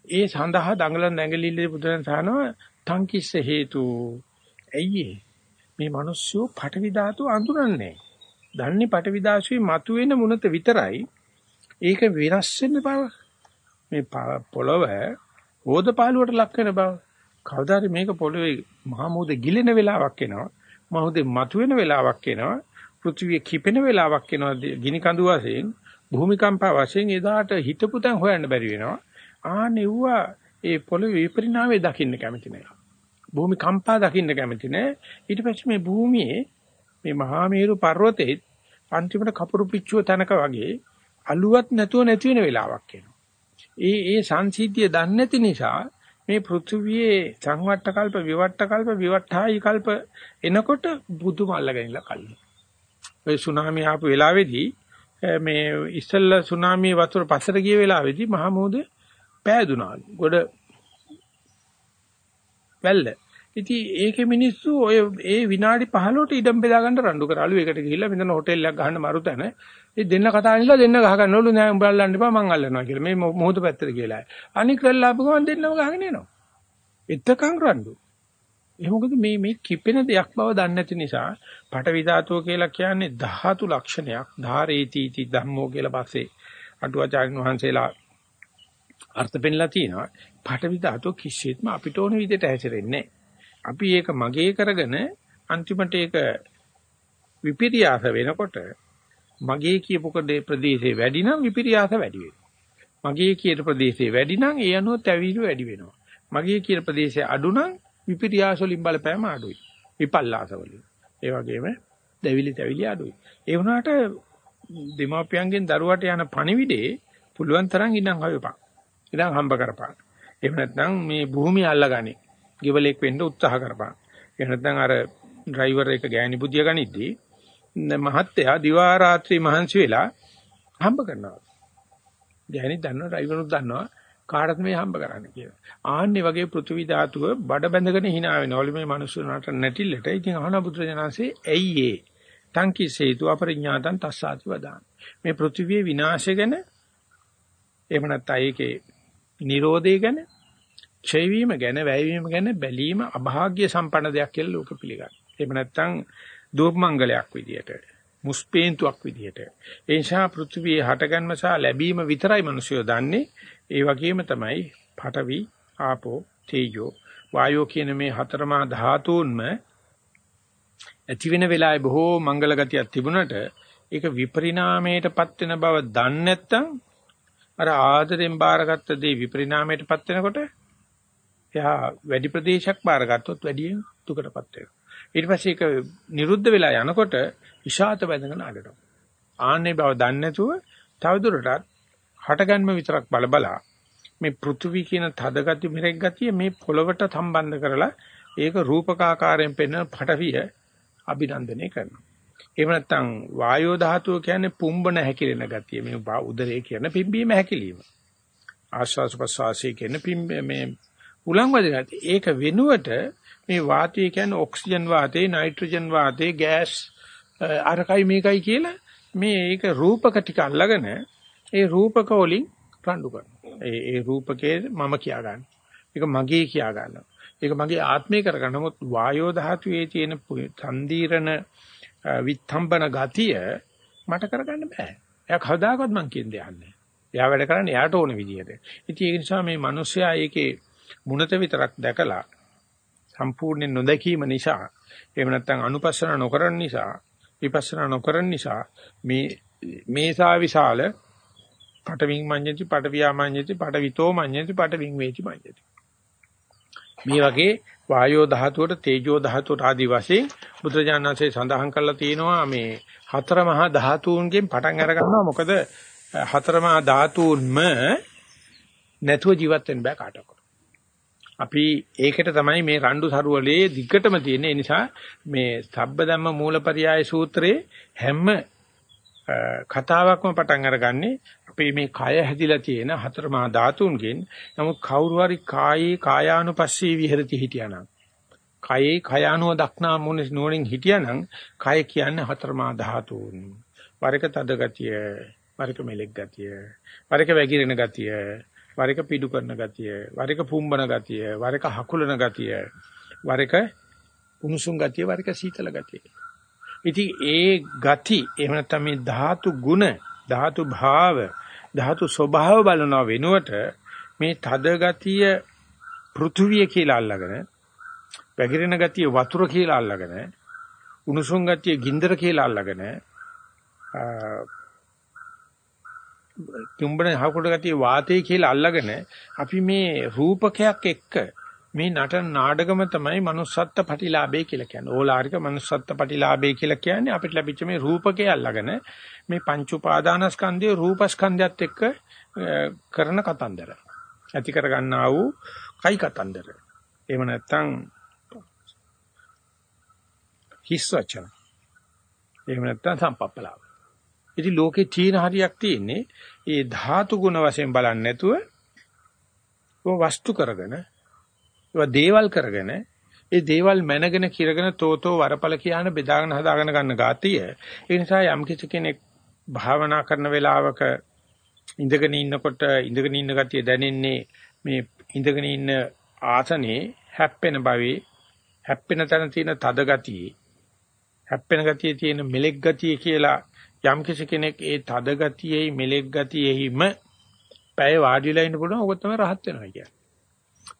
ඒ සඳහා දඟලන නැගලිල්ලේ බුදුරජාණන් සානවා තංකිස්ස හේතු. ඇයි මේ මිනිස්සු පටවි ධාතු අඳුරන්නේ. දන්නේ පටවි ධාතුවේ මතුවෙන මුනත විතරයි. ඒක වෙනස් වෙන්න බව. මේ පොළව හෝදපාලුවට ලක් වෙන බව. කවදාද මේක පොළවේ මහා මොහොතේ ගිලෙන වෙලාවක් එනවා. මොහොතේ මතුවෙන වෙලාවක් එනවා. පෘථිවිය කිපෙන වෙලාවක් එනවා ගිනි කඳු වශයෙන් භූමිකම්පා වශයෙන් එදාට හිතපු තැන් හොයන්න බැරි වෙනවා ආනෙව්වා ඒ පොළවේ විපරිණාමය දකින්න කැමති නෑ භූමි කම්පා දකින්න කැමති නෑ. ඊට පස්සේ මේ භූමියේ මේ මහා මේරු පර්වතයේ අන්තිමට කපුරු පිච්චුව තැනක වගේ අලුවත් නැතුව නැති වෙන වෙලාවක් එනවා. ඒ ඒ සංසිද්ධිය දන්නේ නැති නිසා මේ පෘථුවියේ සංවට්ට කල්ප විවට්ට කල්ප විවට්ටායි කල්ප එනකොට බුදුම අල්ලගෙනලා කල්ලි. ඔය සුනාමි ආපු වෙලාවේදී මේ ඉස්සල්ලා සුනාමි වතුර පස්සට ගිය වෙලාවේදී මහා මොහොතේ පෑදුනාලු. ගොඩ වැල්ල. ඉතින් ඒකේ මිනිස්සු ඔය ඒ විනාඩි 15ට ඉඩම් බෙදා ගන්න රණ්ඩු කරාලු. ඒකට ගිහිල්ලා මෙතන හෝටල් එකක් ගහන්න මරුතන. ඒ දෙන්න කතා කරලා දෙන්න ගහ ගන්නවලු නෑ උඹ අල්ලන්න එපා මං අල්ලනවා කියලා. මේ මොහොත පැත්තට කියලා. අනික් රැල්ල ආපු ගමන් දෙන්නම ගහගෙන එනවා. එතකන් රණ්ඩු. ඒ මොකද මේ මේ කිපෙන දෙයක් බව දන්නේ නැති නිසා පටවි ධාතුව කියලා කියන්නේ ධාතු ලක්ෂණයක්. ධාරේති ධම්මෝ කියලා පස්සේ අටුවාචාර්යන් වහන්සේලා අර්ථ පෙන්නලා තියෙනවා. පටවි ධාතුව කිසිත්ම අපිට ඕන විදිහට හැසිරෙන්නේ නැහැ. අපි ඒක මගේ කරගෙන අන්තිමට ඒක විපිරියාස වෙනකොට මගේ කියපු ප්‍රදේශේ වැඩි නම් විපිරියාස වැඩි වෙනවා. මගේ කියන ප්‍රදේශේ වැඩි නම් ඒ අනුව තැවිලි වැඩි වෙනවා. මගේ කියන ප්‍රදේශයේ අඩු නම් විපිරියාස වලින් බලපෑම අඩුයි. විපල්ලාස වලින්. ඒ වගේම දෙවිලි තැවිලි අඩුයි. ඒ වුණාට දෙමාපියන්ගෙන් දරුවට යන පණිවිඩේ පුළුවන් තරම් ඉඳන් හොයපන්. ඉඳන් හම්බ කරපන්. එහෙම නැත්නම් මේ භූමිය අල්ලගන්නේ. ගෙවලෙක් වෙන්න උත්සාහ කරපන්. එහෙම නැත්නම් අර ඩ්‍රයිවර් එක ගෑණි බුදිය ගනිද්දී මහත්තයා දිවා රාත්‍රී මහන්සි වෙලා හම්බ කරනවා. ගෑණි දන්නවා ඩ්‍රයිවරුත් දන්නවා කාටද මේ හම්බ කරන්න කියලා. ආන්නේ වගේ පෘථිවි ධාතුව බඩ බැඳගෙන hina වෙනවලු මේ මිනිස්සුන්ට නැටිල්ලට. ඉතින් අහන පුත්‍රයන්න්සේ ඇයි ඒ? තංකි සේතු අපරිඥාතං තස්සාති වදාන. මේ පෘථිවියේ විනාශය ගැන එහෙම නැත්නම් ඒකේ Nirodhe ගැන ක්ෂය වීම ගැන වැය වීම ගැන බැලීම අභාග්‍ය සම්පන්න දෙයක් කියලා ලෝක පිළිගන්නවා. එහෙම නැත්නම් දුර්මංගලයක් විදියට මුස්පේන්තුවක් විදියට. ඒ නිසා පෘථිවියේ හටගන්ම සහ ලැබීම විතරයි මිනිස්සුયો දන්නේ. ඒ වගේම තමයි පඨවි, ආපෝ, තේජෝ, වායෝ කියන මේ හතරමා ධාතුන්ම ඇති වෙන වෙලාවේ බොහෝ මංගල ගතියක් තිබුණට ඒක විපරිණාමයටපත් වෙන බව දන්නේ නැත්නම් අර ආදරෙන් බාරගත්ත දේ විපරිණාමයටපත් වෙනකොට එයා වැඩි ප්‍රදේශයක් බාරගත්තොත් වැඩියෙන් දුකටපත් වෙනවා. ඊට පස්සේ ඒක නිරුද්ධ වෙලා යනකොට ඉෂාත බැඳගෙන අඬනවා. ආන්නේ බව දන්නේ නැතුව තවදුරටත් හටගන්ම විතරක් බල බලා මේ පෘථුවි කියන තද ගති මිරෙක් ගතිය මේ පොළවට සම්බන්ධ කරලා ඒක රූපකාකාරයෙන් පෙන්වන පටවිය අභිනන්දනය කරනවා. එහෙම නැත්නම් වායෝ ධාතුව කියන්නේ පුම්බන හැකිලෙන ගතිය. මේ උදරේ කියන පිම්බීම හැකිලිම. ආශ්වාස ප්‍රශ්වාසයේ කියන පිම්බ මේ උලං වදින ඒක වෙනුවට මේ වාතය කියන්නේ ඔක්සිජන් වාතේ, නයිට්‍රජන් වාතේ, ගෑස් අරකයි මේකයි කියලා මේ ඒක රූපක ටික අල්ලගෙන ඒ රූපක වලින් රණ්ඩු කරනවා. ඒ ඒ රූපකේ මම කියා ගන්න. ඒක මගේ කියා ගන්නවා. ඒක මගේ ආත්මය කරගන්න. නමුත් වායෝ ධාතුවේ තියෙන සම්දීරණ විත්තම්බන ගතිය මට කරගන්න බෑ. එයා කවදාකවත් මං කියන දෙයක් නෑ. එයා වැඩ කරන්නේ එයාට ඕන විදියට. ඉතින් ඒ නිසා මේ මිනිස්සයා ඒකේ මුණත විතරක් දැකලා සම්පූර්ණ නොදැකීම නිසා එහෙම නැත්නම් අනුපස්සන නොකරන නිසා විපස්සනා නොකරන නිසා මේ මේසා විශාල පටවින් මඤ්ඤති පටවියා මඤ්ඤති පටවිතෝ මඤ්ඤති පටවින් වේති මඤ්ඤති. මේ වගේ වායෝ ධාතුවට තේජෝ ධාතුවට ආදි වශයෙන් බුදුරජාණන්සේ සඳහන් කරලා තියෙනවා මේ හතර මහා ධාතුන්ගෙන් පටන් අර ගන්නවා මොකද හතර මහා ධාතුන්ම නැතුව ජීවත් වෙන්න බෑ කාටවත්. අපි ඒකට තමයි මේ රණ්ඩු සරුවලේ දිග්ගටම තියෙන නිසා මේ සබ්බදම්ම මූලපරියාය සූත්‍රයේ හැම කතාවක්ම පටන් අරගන්නේ අපේ මේ කය හැදිලා තියෙන හතර මහා ධාතුන්ගෙන් නමුත් කවුරු හරි කායේ කායානුපස්සී විහෙරති හිටියානම් කයේ කයානුව දක්නා මොනේ නෝනින් හිටියානම් කය කියන්නේ හතර මහා ධාතුන් වරක තද ගතිය වරක මෙලෙක් ගතිය වරක වැగిරෙන ගතිය වර එක පිඩු කරන ගතිය, වර එක පුම්බන ගතිය, වර එක හකුලන ගතිය, වර එක උණුසුම් ගතිය, වර එක සීතල ගතිය. ඉතින් ඒ ගති එහෙම නැත්නම් මේ ධාතු ගුණ, ධාතු භාව, ධාතු ස්වභාව බලන වෙනුවට මේ තද ගතිය පෘථුවිය කියලා අල්ලගෙන, පැගිරෙන ගතිය වතුර කියලා අල්ලගෙන, උණුසුම් ගතිය ගින්දර කියලා අල්ලගෙන තුඹන හකුඩ ගතිය වාතය කියලා අල්ලගෙන අපි මේ රූපකයක් එක්ක මේ නටන නාඩගම තමයි manussත්ත්ව ප්‍රතිලාභය කියලා කියන්නේ. ඕලාරික manussත්ත්ව ප්‍රතිලාභය කියලා කියන්නේ අපිට ලැබිච්ච මේ රූපකේ අල්ලගෙන මේ පංච උපාදානස්කන්ධය රූපස්කන්ධයත් එක්ක කරන කතන්දර. ඇති කර ගන්නා වූ කයි කතන්දර. එහෙම නැත්නම් හිස් වචන. එහෙම නැත්නම් සම්පප්පලාව. ඉතින් ලෝකේ තීන හරියක් තියෙන්නේ ඒ ධාතු ගුණ වශයෙන් බලන්නේ නැතුව ඒව වස්තු කරගෙන ඒව දේවල් කරගෙන ඒ දේවල් මැනගෙන කිරගෙන තෝතෝ වරපල කියන බෙදාගෙන හදාගෙන ගන්න ගාතිය. ඒ නිසා යම් කිසි කෙනෙක් භාවනා කරන වෙලාවක ඉඳගෙන ඉන්නකොට ඉඳගෙන ඉන්න ගතිය දැනෙන්නේ මේ ඉඳගෙන ඉන්න ආසනේ හැප්පෙන භවයේ හැප්පෙන තැන තියෙන තද ගතිය. හැප්පෙන ගතියේ තියෙන මෙලෙක් ගතිය කියලා යම් කෙනෙක් ඒ තද ගතියෙහි මෙලෙක් ගතියෙහිම පැය වාඩිලා ඉන්න පුළුවන්. ඔක තමයි රහත් වෙනවා කියන්නේ.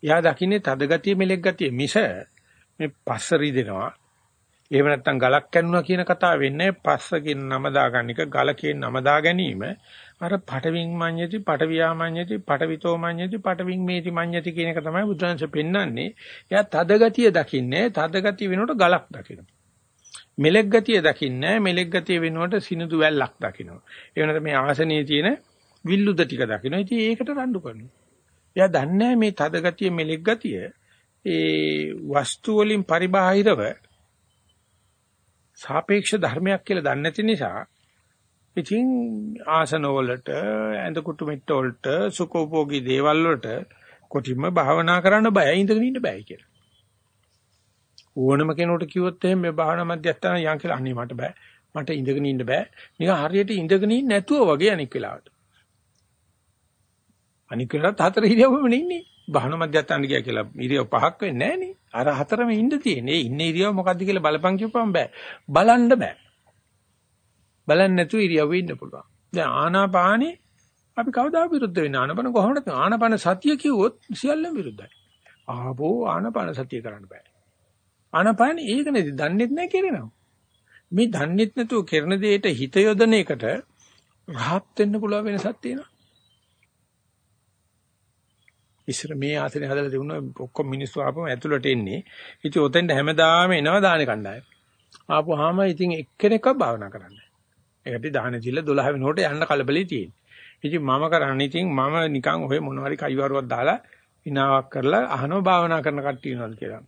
එයා දකින්නේ තද ගතිය මෙලෙක් ගතිය මිස මේ පස්සරි දෙනවා එහෙම නැත්නම් ගලක් කැඩුනා කියන කතාව වෙන්නේ පස්ස කියන නම දාගන්න එක ගල කියන නම දා ගැනීම අර පටවින් මඤ්ඤති පටවියා මඤ්ඤති පටවිතෝ මඤ්ඤති පටවින් මේති මඤ්ඤති කියන එක තමයි බුදුරජාණන්සේ පෙන්වන්නේ. එයා තද ගතිය දකින්නේ තද ගතිය වෙනකොට ගලක් දකිනවා. මෙලෙක් ගතිය දකින්නේ මෙලෙක් ගතිය වෙනුවට සිනිඳු වැල්ලක් දකිනවා. ඒ වෙනත මේ ආසනයේ තියෙන විල්ලුද ටික දකිනවා. ඉතින් ඒකට රණ්ඩු කරනවා. එයා දන්නේ මේ තද ගතිය මෙලෙක් ගතිය ඒ වස්තු වලින් පරිබාහිරව සාපේක්ෂ ධර්මයක් කියලා දන්නේ නැති නිසා ඉතින් ආසන වලට ඇඳ කුටු මෙට්ට වලට සුඛෝපෝගී දේවල් වලට කොටිම භාවනා කරන්න බයයි ඉඳගෙන ඉන්න බෑ කියලා. ඕනම කෙනෙකුට කිව්වොත් එහෙම මේ භාවනා මධ්‍යස්ථාන යන් කියලා අනේ මට බෑ. මට ඉඳගෙන ඉන්න බෑ. නිකන් හරියට ඉඳගෙන ඉන්නේ නැතුව වගේ අනික් වෙලාවට. අනික් වෙලාවට හතර ඉරියව්වෙම ඉන්නේ. භාවනා මධ්‍යස්ථාන ගියා කියලා ඉරියව් පහක් වෙන්නේ නැහනේ. අර හතරම ඉන්න තියෙන්නේ. ඉන්නේ ඉරියව් මොකද්ද කියලා බලපං කියපම් බෑ. බලන්න බෑ. බලන්නේ නැතුව ඉරියව්වේ ඉන්න පුළුවන්. දැන් ආනාපානේ අපි කවදා විරුද්ධ වෙන්නේ ආනපන කොහොමද ආනපන සතිය කිව්වොත් සියල්ලම විරුද්ධයි. ආපෝ ආනපන සතිය කරන්න බෑ. ආනපන ඒක නෙදි දන්නේත් නැහැ කෙරෙනවා. මේ දන්නේත් නැතුව කරන දෙයට හිත යොදන එකට රහත් වෙන්න පුළුවන් වෙනසක් තියෙනවා. ඉස්සර මේ ආසනේ හදලා තිබුණා ඔක්කොම මිනිස්සු ආපම ඇතුළට එන්නේ. ඉතින් ඔතෙන්ට හැමදාම එනවා දාන කණ්ඩායම. ආපුවාම ඉතින් එක්කෙනෙක්ව භාවනා කරන්න. ඒකට දාන දිල්ල 12 වෙනකොට යන්න කලබලී තියෙන්නේ. ඉතින් මම කරන්නේ ඉතින් මම නිකන් ඔය මොනවාරි කයිවරුවක් දාලා විනාවක් කරලා අහනව භාවනා කරන කට්ටිය ඉන්නවද කියලා.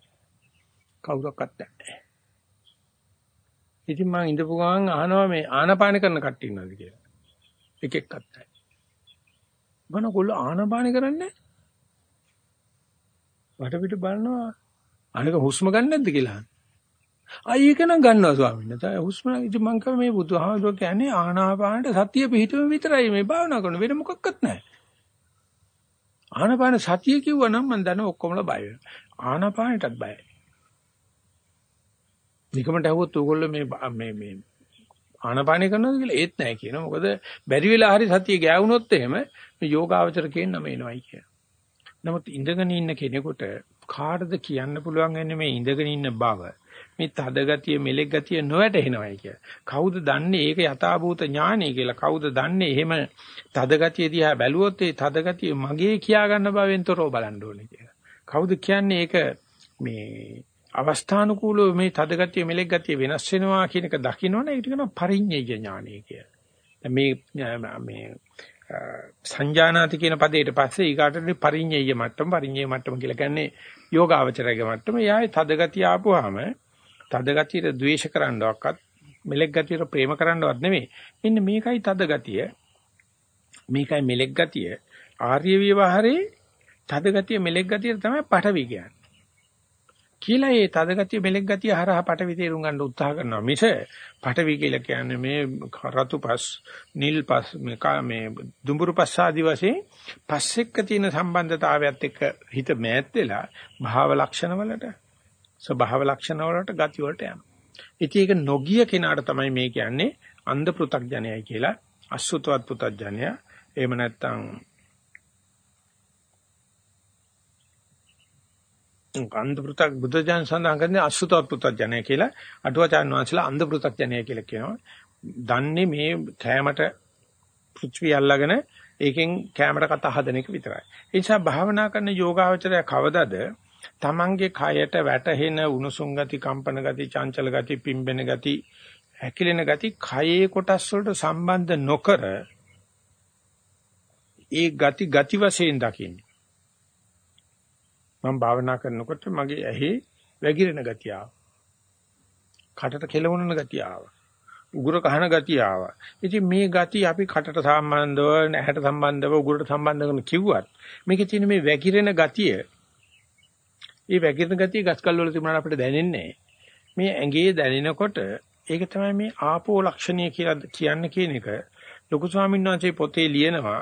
කවුරක්වත් නැහැ. ඉතින් මම ඉඳපු ගමන් අහනවා මේ ආනාපාන කරන කට්ටිය ඉන්නවද කියලා. එක එක්කත් නැහැ. මොන කොල්ල ආනාපාන කරන්නේ? වටපිට බලනවා අනික හුස්ම ගන්න නැද්ද කියලා. අයි ඒක නම් ගන්නවා ස්වාමීන් වහන්සේ. හුස්ම ඉතින් මං කව මේ බුදුහාමුදුරුවෝ කියන්නේ ආනාපානට සතිය පිහිටුම විතරයි මේ භාවනා කරන වෙන මොකක්වත් නැහැ. ආනාපාන සතිය කිව්වනම් මං දන්න ඔක්කොමලා බය වෙනවා. ආනාපානටත් බයයි. නිකමට ඇහුවොත් ඕගොල්ලෝ මේ මේ මේ ආනාපානය කරනවද කියලා ඒත් නැහැ කියනවා. මොකද බැරි වෙලා හරි සතිය ගෑවුනොත් එහෙම මේ යෝගාවචර කියන නම එනවයි කියන. නමුත් ඉඳගෙන ඉන්න කෙනෙකුට කාටද කියන්න පුළුවන් වෙන්නේ මේ ඉඳගෙන ඉන්න බව. මේ තද ගතිය මෙලෙක් ගතිය නොවැටෙනවයි කිය. කවුද දන්නේ ඒක යථාභූත ඥානයි කියලා? කවුද දන්නේ එහෙම තද ගතිය දිහා බැලුවොත් ඒ තද ගතිය මගේ කියා ගන්න බවෙන් තොරව බලන්න ඕනේ කියලා. කවුද කියන්නේ ඒක මේ අවස්ථානුකූලව මේ තද ගතිය මෙලෙක් ගතිය වෙනස් වෙනවා කියන එක දකින්නවනේ ඒක කියනවා පරිඤ්ඤය ඥානය කියලා. මේ මේ සංජානාති කියන පදයට පස්සේ ඊගාට පරිඤ්ඤය මට්ටම පරිඤ්ඤය මට්ටම කියලා කියන්නේ යෝගාවචරයේ මට්ටම. එයායි තද ගතිය ආපුවාම තද ගතියට ද්වේෂ කරන්නවක්වත් මෙලෙක් ගතියට ප්‍රේම කරන්නවත් නෙමෙයි. මෙන්න මේකයි තද ගතිය. මේකයි මෙලෙක් ගතිය. ආර්ය විවහරේ තද ගතිය මෙලෙක් ගතිය තමයි පටවි කියන්නේ. කියලා ඒ තද ගතිය මෙලෙක් ගතිය හරහා පටවි තේරුම් ගන්න උත්සාහ කරනවා මිස පටවි කියලා කියන්නේ මේ රතුපස් නිල්පස් මේ මේ දුඹුරුපස් ආදි වශයෙන් පස් එක්ක තියෙන සම්බන්ධතාවයත් එක්ක හිත මෑත් වෙලා භාව ලක්ෂණ වලට ස්වභාව ලක්ෂණ වලට ගති වලට යනවා. ඉතින් ඒක නොගිය කෙනාට තමයි මේ කියන්නේ අන්ධ පෘ탁ජනයයි කියලා අසුතවත් පෘ탁ජනය. එහෙම නැත්නම් අන්ධ පෘතක් බුදුජාන සඳහන් කරන්නේ අසුත පෘතජනය කියලා අටුවචාන් වහන්සේලා අන්ධ පෘතජනය කියලා කියනවා. දන්නේ මේ කෑමට පෘථිවි අල්ලගෙන ඒකෙන් කෑමට කතා හදන එක විතරයි. ඒ නිසා භාවනා කරන යෝගාවචරය කවදද තමන්ගේ කයට වැටහෙන උණුසුම් ගති, කම්පන ගති, චංචල ගති, පිම්බෙන ගති, හැකිලෙන ගති කයේ කොටස් වලට සම්බන්ධ නොකර ඒ ගති ගති වශයෙන් දකින්නේ. මම භාවනා කරනකොට මගේ ඇහි වැగిරෙන ගතිය ආවා. කටට කෙලවුණන ගතිය ආවා. උගුර කහන ගතිය ආවා. ඉතින් මේ ගතිය අපි කටට සම්බන්ධව, ඇහැට සම්බන්ධව, උගුරට සම්බන්ධ කරන කිව්වත් මේකේ තියෙන මේ වැగిරෙන ගතිය ඒ වැగిරෙන ගතිය ගස්කල් වල තිබුණාට අපිට දැනෙන්නේ මේ ඇඟේ දැනෙනකොට ඒක තමයි මේ ආපෝ ලක්ෂණය කියලා කියන්නේ කියන එක ලොකු ස්වාමීන් වහන්සේ පොතේ ලියනවා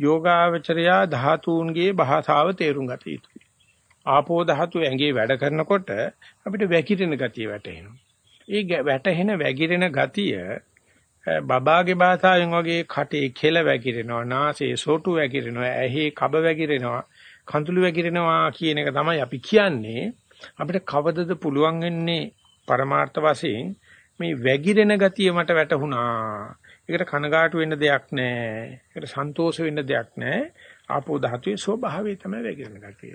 යෝගාවචරයා ධාතුන්ගේ භාෂාව තේරුම් ගත යුතුයි. ආපෝ ධාතු ඇඟේ වැඩ කරනකොට අපිට වැකිරෙන ගතිය වැටෙනවා. ඒ වැටෙන වැగిරෙන ගතිය බබාගේ භාෂාවෙන් වගේ කටේ කෙල වැగిරෙනවා, නාසයේ සොටු වැగిරෙනවා, ඇහි කබ වැగిරෙනවා, කඳුළු වැగిරෙනවා කියන එක තමයි අපි කියන්නේ. අපිට කවදද පුළුවන් වෙන්නේ පරමාර්ථ වශයෙන් මේ වැగిරෙන ගතිය මට වැටහුණා. ඒකට කනගාටු වෙන්න දෙයක් නැහැ. ඒකට සන්තෝෂ වෙන්න දෙයක් නැහැ. ආපෝ ධාතුවේ ස්වභාවය තමයි වැగిරෙන ගතිය.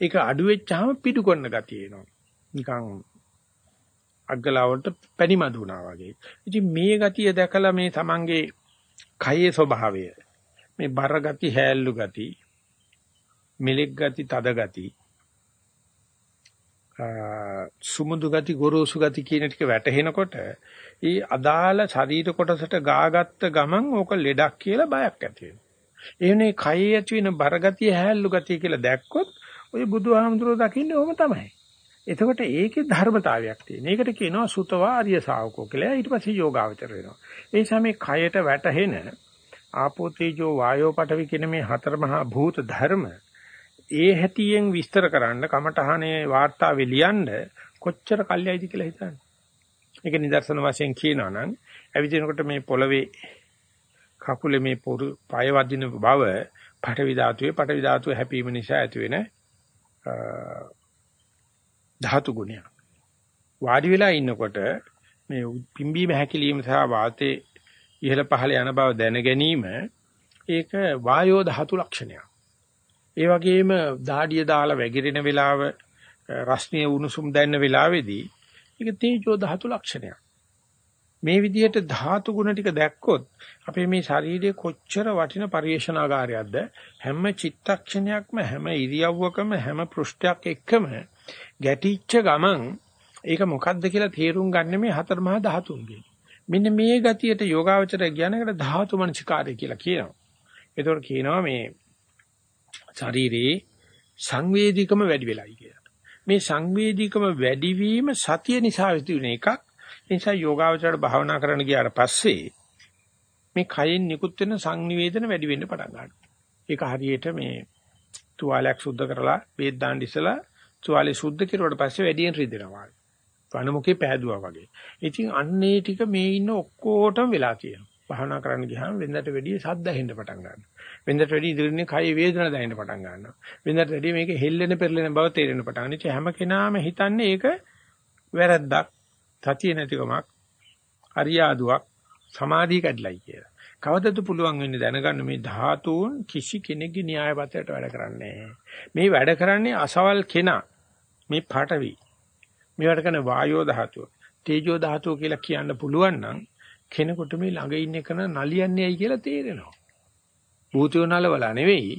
ඒක අඩු වෙච්චාම පිටු කරන ගතිය එනවා. නිකන් අග්ගලාවට පැණිමදුනා වගේ. ඉතින් මේ ගතිය දැකලා මේ තමන්ගේ කයේ ස්වභාවය මේ බර ගති, හැල්ලු ගති, මෙලෙක් ගති, තද ගති, සුමුදු ගති, ගොරෝසු ගති කියන ටික වැටහෙනකොට ඒ අදාළ ශරීර කොටසට ගාගත්ත ගමන් ඕක ලෙඩක් කියලා බයක් ඇති වෙනවා. එවනේ කයේ ඇති වෙන බර ගතිය, හැල්ලු ගතිය කියලා දැක්කොත් ඔය බුදුහාමුදුරුවෝ දකින්නේ ඕම තමයි. එතකොට ඒකේ ධර්මතාවයක් තියෙන. ඒකට කියනවා සුතවා ආර්ය ශාවකෝ කියලා. ඊට පස්සේ යෝගාවචර වෙනවා. ඒ නිසා මේ කයට වැටහෙන ආපෝ තේජෝ වායෝ පඨවි කියන මේ හතර මහා භූත ධර්ම ඒ හැටියෙන් විස්තර කරන්න කමඨහනේ වාර්තාවේ ලියන්න කොච්චර කල්යයිද කියලා හිතන්න. ඒක නිදර්ශන වශයෙන් කියනවා නම් ඇවිදිනකොට මේ පොළවේ කකුලේ මේ පොරු පය වදින බව පඨවි ධාතුවේ පඨවි ධාතුව හැපීම නිසා ඇති වෙන ධාතු ගුණයක්. වාඩි වෙලා ඉන්නකොට මේ පිම්බීම හැකිලිම සහ වාතයේ ඉහළ පහළ යන බව දැන ගැනීම ඒක වායෝ ධාතු ලක්ෂණයක්. ඒ වගේම දාඩිය දාලා වැగిරෙන වෙලාව රස්නීය උණුසුම් දැනෙන වෙලාවේදී ඒක තේජෝ ධාතු ලක්ෂණයක්. මේ විදිහට ධාතු ගුණ ටික දැක්කොත් අපේ මේ ශරීරයේ කොච්චර වටින පරිේශනාගාරයක්ද හැම චිත්තක්ෂණයක්ම හැම ඉරියව්වකම හැම පෘෂ්ඨයක් එක්කම ගැටිච්ච ගමන් ඒක මොකද්ද කියලා තේරුම් ගන්න මේ හතර මහා ධාතුන්ගෙන්. මෙන්න මේ ගතියට යෝගාවචරය කියනකට ධාතු මනසිකාරය කියලා කියනවා. ඒතකොට කියනවා මේ ශරීරේ සංවේදීකම වැඩි වෙලයි කියලා. මේ සංවේදීකම වැඩිවීම සතිය නිසා වෙන එකක්. ඒ නිසා යෝගාවචරයට භාවනා කරන්න ගියාට පස්සේ මේ කයෙන් නිකුත් වෙන සංනිවේදන වැඩි වෙන්න පටන් ගන්නවා. ඒක හරියට මේ තුවාලයක් සුද්ධ කරලා බේත් දාන්න ඉස්සලා තුවාලේ සුද්ධ කිරුවට පස්සේ වැඩියෙන් රිදෙනවා. වනමුකේ පෑදුවා වගේ. ඉතින් අන්නේ ටික මේ ඉන්න ඔක්කොටම වෙලා තියෙනවා. භාවනා කරන්න ගියාම වෙනදට වැඩිය සද්ද ඇහෙන්න පටන් ගන්නවා. වෙනදට වැඩිය ඉදිරියේ කය වේදනා දැනෙන්න පටන් ගන්නවා. වෙනදට වැඩිය මේක හෙල්ලෙන පෙරලෙන බව තේරෙන්න පටන් ගන්නවා. හැම කෙනාම හිතන්නේ ඒක වැරද්දක්, සතිය නැතිකමක්, අරියාදුවක්, සමාධිය කැඩලයි කියලා. කවදද පුළුවන් වෙන්නේ දැනගන්න මේ ධාතුන් කිසි කෙනෙක්ගේ න්‍යායපත්‍රයට වැඩ කරන්නේ මේ වැඩ කරන්නේ අසවල් කෙනා. මේ පාඨවි මේවට කරන වායෝ ධාතුව, තේජෝ ධාතුව කියලා කියන්න පුළුවන් නම් කෙනෙකුට මේ ළඟ ඉන්න කෙන නලියන්නේ ඇයි කියලා තේරෙනවා. භූතයෝ නලවලා නෙවෙයි.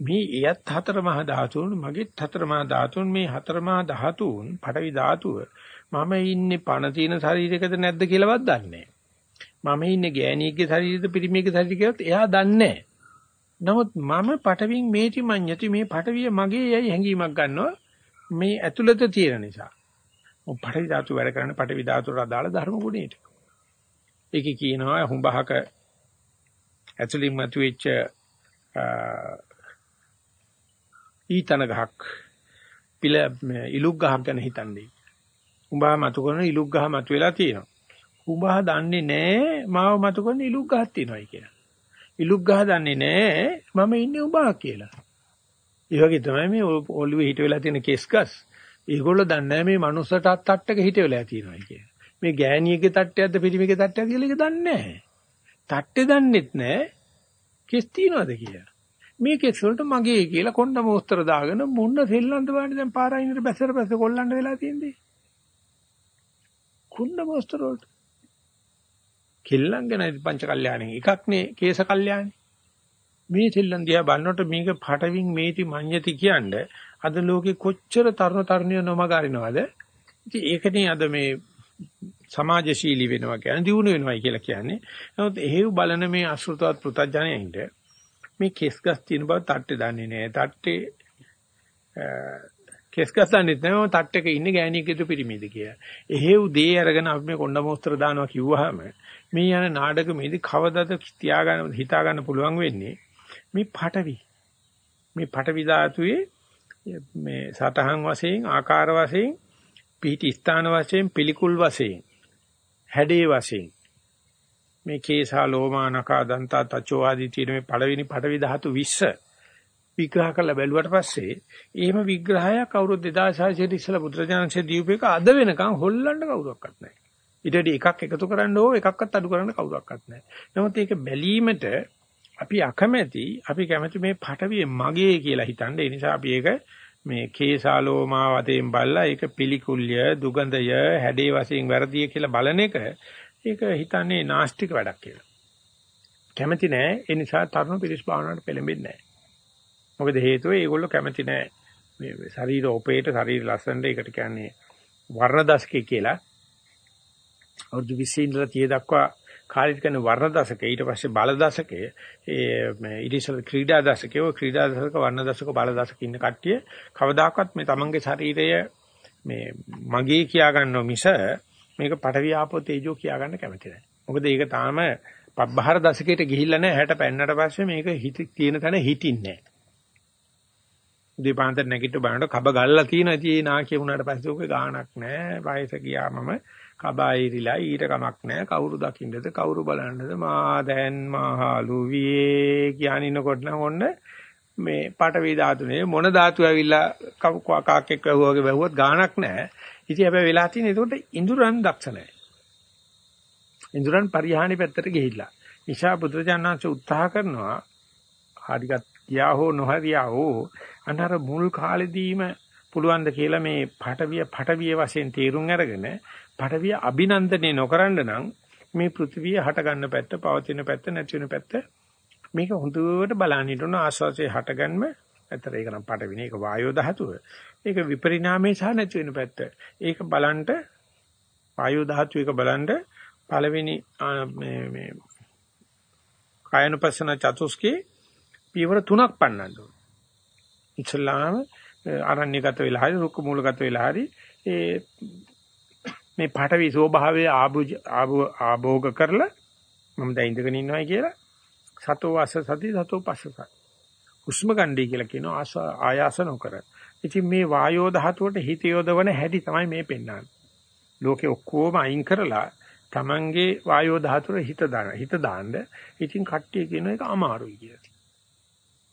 මේ එයත් හතර මහා ධාතුන් මගෙත් හතර මහා ධාතුන් මේ හතර මහා ධාතුන් පඩවි ධාතුව මම ඉන්නේ පණ තියෙන ශරීරයකද නැද්ද කියලාවත් දන්නේ මම ඉන්නේ ගෑණියෙක්ගේ ශරීරයද පිරිමියෙක්ගේ ශරීරද කියලාත් එයා දන්නේ නමුත් මම පටවින් මේටි මඤ්ඤති මේ පටවිය මගේ යයි හැඟීමක් ගන්නවා මේ ඇතුළත තියෙන නිසා පඨවි ධාතු වැඩ කරන පඨවි ධාතුවට අදාළ ධර්ම ගුණයට. ඒකේ කියනවා හුඹහක ඇතුළින් මතුවෙච්ච ඊතන ගහක් පිළ ඉලුක් ගහක් ගැන හිතන්නේ. උඹා මතු කරන ඉලුක් ගහ මතු වෙලා තියෙනවා. උඹා දන්නේ නැහැ මාව මතු කරන ඉලුක් ගහක් තියෙනවායි කියලා. ඉලුක් ගහ දන්නේ නැහැ මම ඉන්නේ උඹා කියලා. ඒ වගේ තමයි මේ ඔළුවේ හිට වෙලා තියෙන කෙස් ගස් ඒගොල්ලෝ දන්නේ මේ මනුස්සට තට්ටක හිටවෙලා තියෙනවා කියලා. මේ ගෑණියගේ තට්ටයක්ද පිරිමිගේ තට්ටයක්ද කියලා ඒක දන්නේ නැහැ. තට්ටේ දන්නෙත් නැහැ. කෙස් තියනවද කියලා. මේ කෙස් වලට මගේ කියලා කොණ්ඩ මොස්තර දාගෙන මුන්න සෙල්ලන්ත බලන්නේ දැන් පාරායිනට බැසර බැස කොල්ලන්ට වෙලා තියෙන්නේ. කුණ්ඩ මොස්තර වලට. කෙල්ලන් ගැන පංච කල්යාණෙන් එකක් නේ කේස කල්යාණි. මේ සෙල්ලන් දිහා බලනකොට මේක පටවින් මේටි මඤ්ඤති කියන්නේ අද ලෝකේ කොච්චර තරුණ තරුණියෝ නොමග අරිනවද? ඉතින් ඒකනේ අද මේ සමාජශීලී වෙනවා කියන්නේ දියුණු වෙනවයි කියලා කියන්නේ. නමුත් එහෙව් බලන මේ අසෘතවත් පෘතජනයින්ට මේ කෙස්ගස් තියෙන බව තට්ටේ දන්නේ නැහැ. තට්ටේ කෙස්ගස් දන්නේ නැහැ තට්ටේක ඉන්නේ ගෑණියෙක්ද පිරිමිද කියලා. එහෙව් දේ අරගෙන අපි මේ කොණ්ඩ මොස්තර දානවා කිව්වහම මේ යන නාටකෙදී කවදද තියාගන්න හිතා ගන්න පුළුවන් වෙන්නේ මේ පටවි. මේ පටවි ධාතුවේ මේ සතහන් වශයෙන් ආකාර වශයෙන් පිහිටි ස්ථාන වශයෙන් පිළිකුල් වශයෙන් හැඩේ වශයෙන් මේ කේසා ලෝමා නකා දන්තා තචෝ ආදී තියෙන මේ පළවෙනි පඩවි ධාතු 20 විග්‍රහ කරලා බැලුවට පස්සේ එහෙම විග්‍රහයක් අවුරුදු 2600 ඉස්සලා බුදුරජාණන්සේ දීපේක අද වෙනකන් හොල්ලන්න කවුරක්වත් නැහැ. ඊට වඩා එකක් එකතු කරන්න ඕ එකක්වත් අඩු කරන්න කවුරක්වත් නැහැ. නමුත් ඒක බැලීමට අපි අකමැති අපි කැමති මේ පටවිය මගේ කියලා හිතන්න. ඒ නිසා අපි ඒක මේ කේසාලෝමා වතෙන් බල්ලා ඒක පිළිකුල්ය දුගඳය හැඩේ වශයෙන් වැරදිය කියලා බලන එක ඒක හිතන්නේ නාස්තික වැඩක් කියලා. කැමති නෑ ඒ නිසා තරුණ පිරිස් භාවනාවට පෙළඹෙන්නේ නෑ. මොකද හේතුව ඒගොල්ලෝ කැමති නෑ මේ ශරීර ඔපේට ශරීර ලස්සනට ඒකට කියන්නේ වර්ණ දශකේ කියලා. අවුරුදු 20 ඉඳලා 30 දක්වා කාලික කරන වර්ණ දශකේ ඊට පස්සේ බල දශකේ ඒ මේ ඉතිසල ක්‍රීඩා දශකේ ඔය ක්‍රීඩා දශක වර්ණ දශක බල දශක ඉන්න කට්ටිය කවදාකවත් මේ තමන්ගේ ශරීරය මේ මගේ කියා ගන්නව මිස මේක පටවිය ආපෝ තේජෝ කියා ගන්න කැමති නැහැ. මොකද ඒක තාම පබ්බහර දශකයට ගිහිල්ලා නැහැ 60 පෙන්නට පස්සේ මේක හිත තියෙන තැන හිටින්නේ නැහැ. දීපාන්තර නැගිට බලනකොට කබ ගල්ලා තියෙන ඉතින් නාකිය වුණාට පස්සේ ඔක ගාණක් නැහැ. වයස ගියාමම කබයිරිලා ඊට කමක් නැහැ. කවුරු දකින්නද කවුරු බලන්නද මා දැන් මහලු වියේ කියනිනකොට නම් ඔන්න මේ පටවි ධාතුනේ මොන ධාතු ඇවිල්ලා කාක්කෙක් වැහුවාගේ වැහුවත් ගාණක් නැහැ. ඉතින් හැබැයි වෙලා තියෙන ඒකට ඉඳුරන් දක්ෂ නැහැ. ඉඳුරන් පරිහානි පැත්තට ගිහිල්ලා. නිසා බුදුරජාණන්සේ උත්සාහ කරනවා හරියට ගියා හෝ නොහරියා හෝ අනහර මුල් කාලෙදීම පුළුවන් ද කියලා මේ පටවිය පටවිය වශයෙන් තීරුම් අරගෙන පටවිය අභිනන්දනය නොකරන්න නම් මේ පෘථිවිය හට ගන්න පැත්ත, පවතින පැත්ත, නැති වෙන පැත්ත මේක හොඳට බලන්න හිටුන ආස්වාසේ හටගන්ම ඇතර ඒක නම් පටවිනේ ඒක වායෝ ධාතුව. ඒක විපරිණාමයේ සහ නැති වෙන පැත්ත. ඒක බලන්ට වායෝ ධාතුව එක බලන්ට පළවෙනි මේ මේ කායනුපස්සන චතුස්කේ පියවර තුනක් පන්නන්න ඕන. ඉස්ලාම අරණ්‍යගත වෙලා හරි රුක්ක මූලගත වෙලා හරි ඒ මේ පාඨවි ස්වභාවයේ ආභෝග ආභෝග කරලා මම දැන් ඉඳගෙන ඉන්නවයි කියලා සතෝ වාස සති සතෝ පස්සස හුස්ම ගන්නයි කියලා කියනවා ආයාස නොකර. ඉතින් මේ වායෝ ධාතුවට හිත යොදවන හැටි තමයි මේ පෙන්වන්නේ. ලෝකේ ඔක්කොම අයින් කරලා Tamange වායෝ ධාතුවේ හිත දාන. හිත දාන්න ඉතින් කට්ටිය කියන එක අමාරුයි කියලා.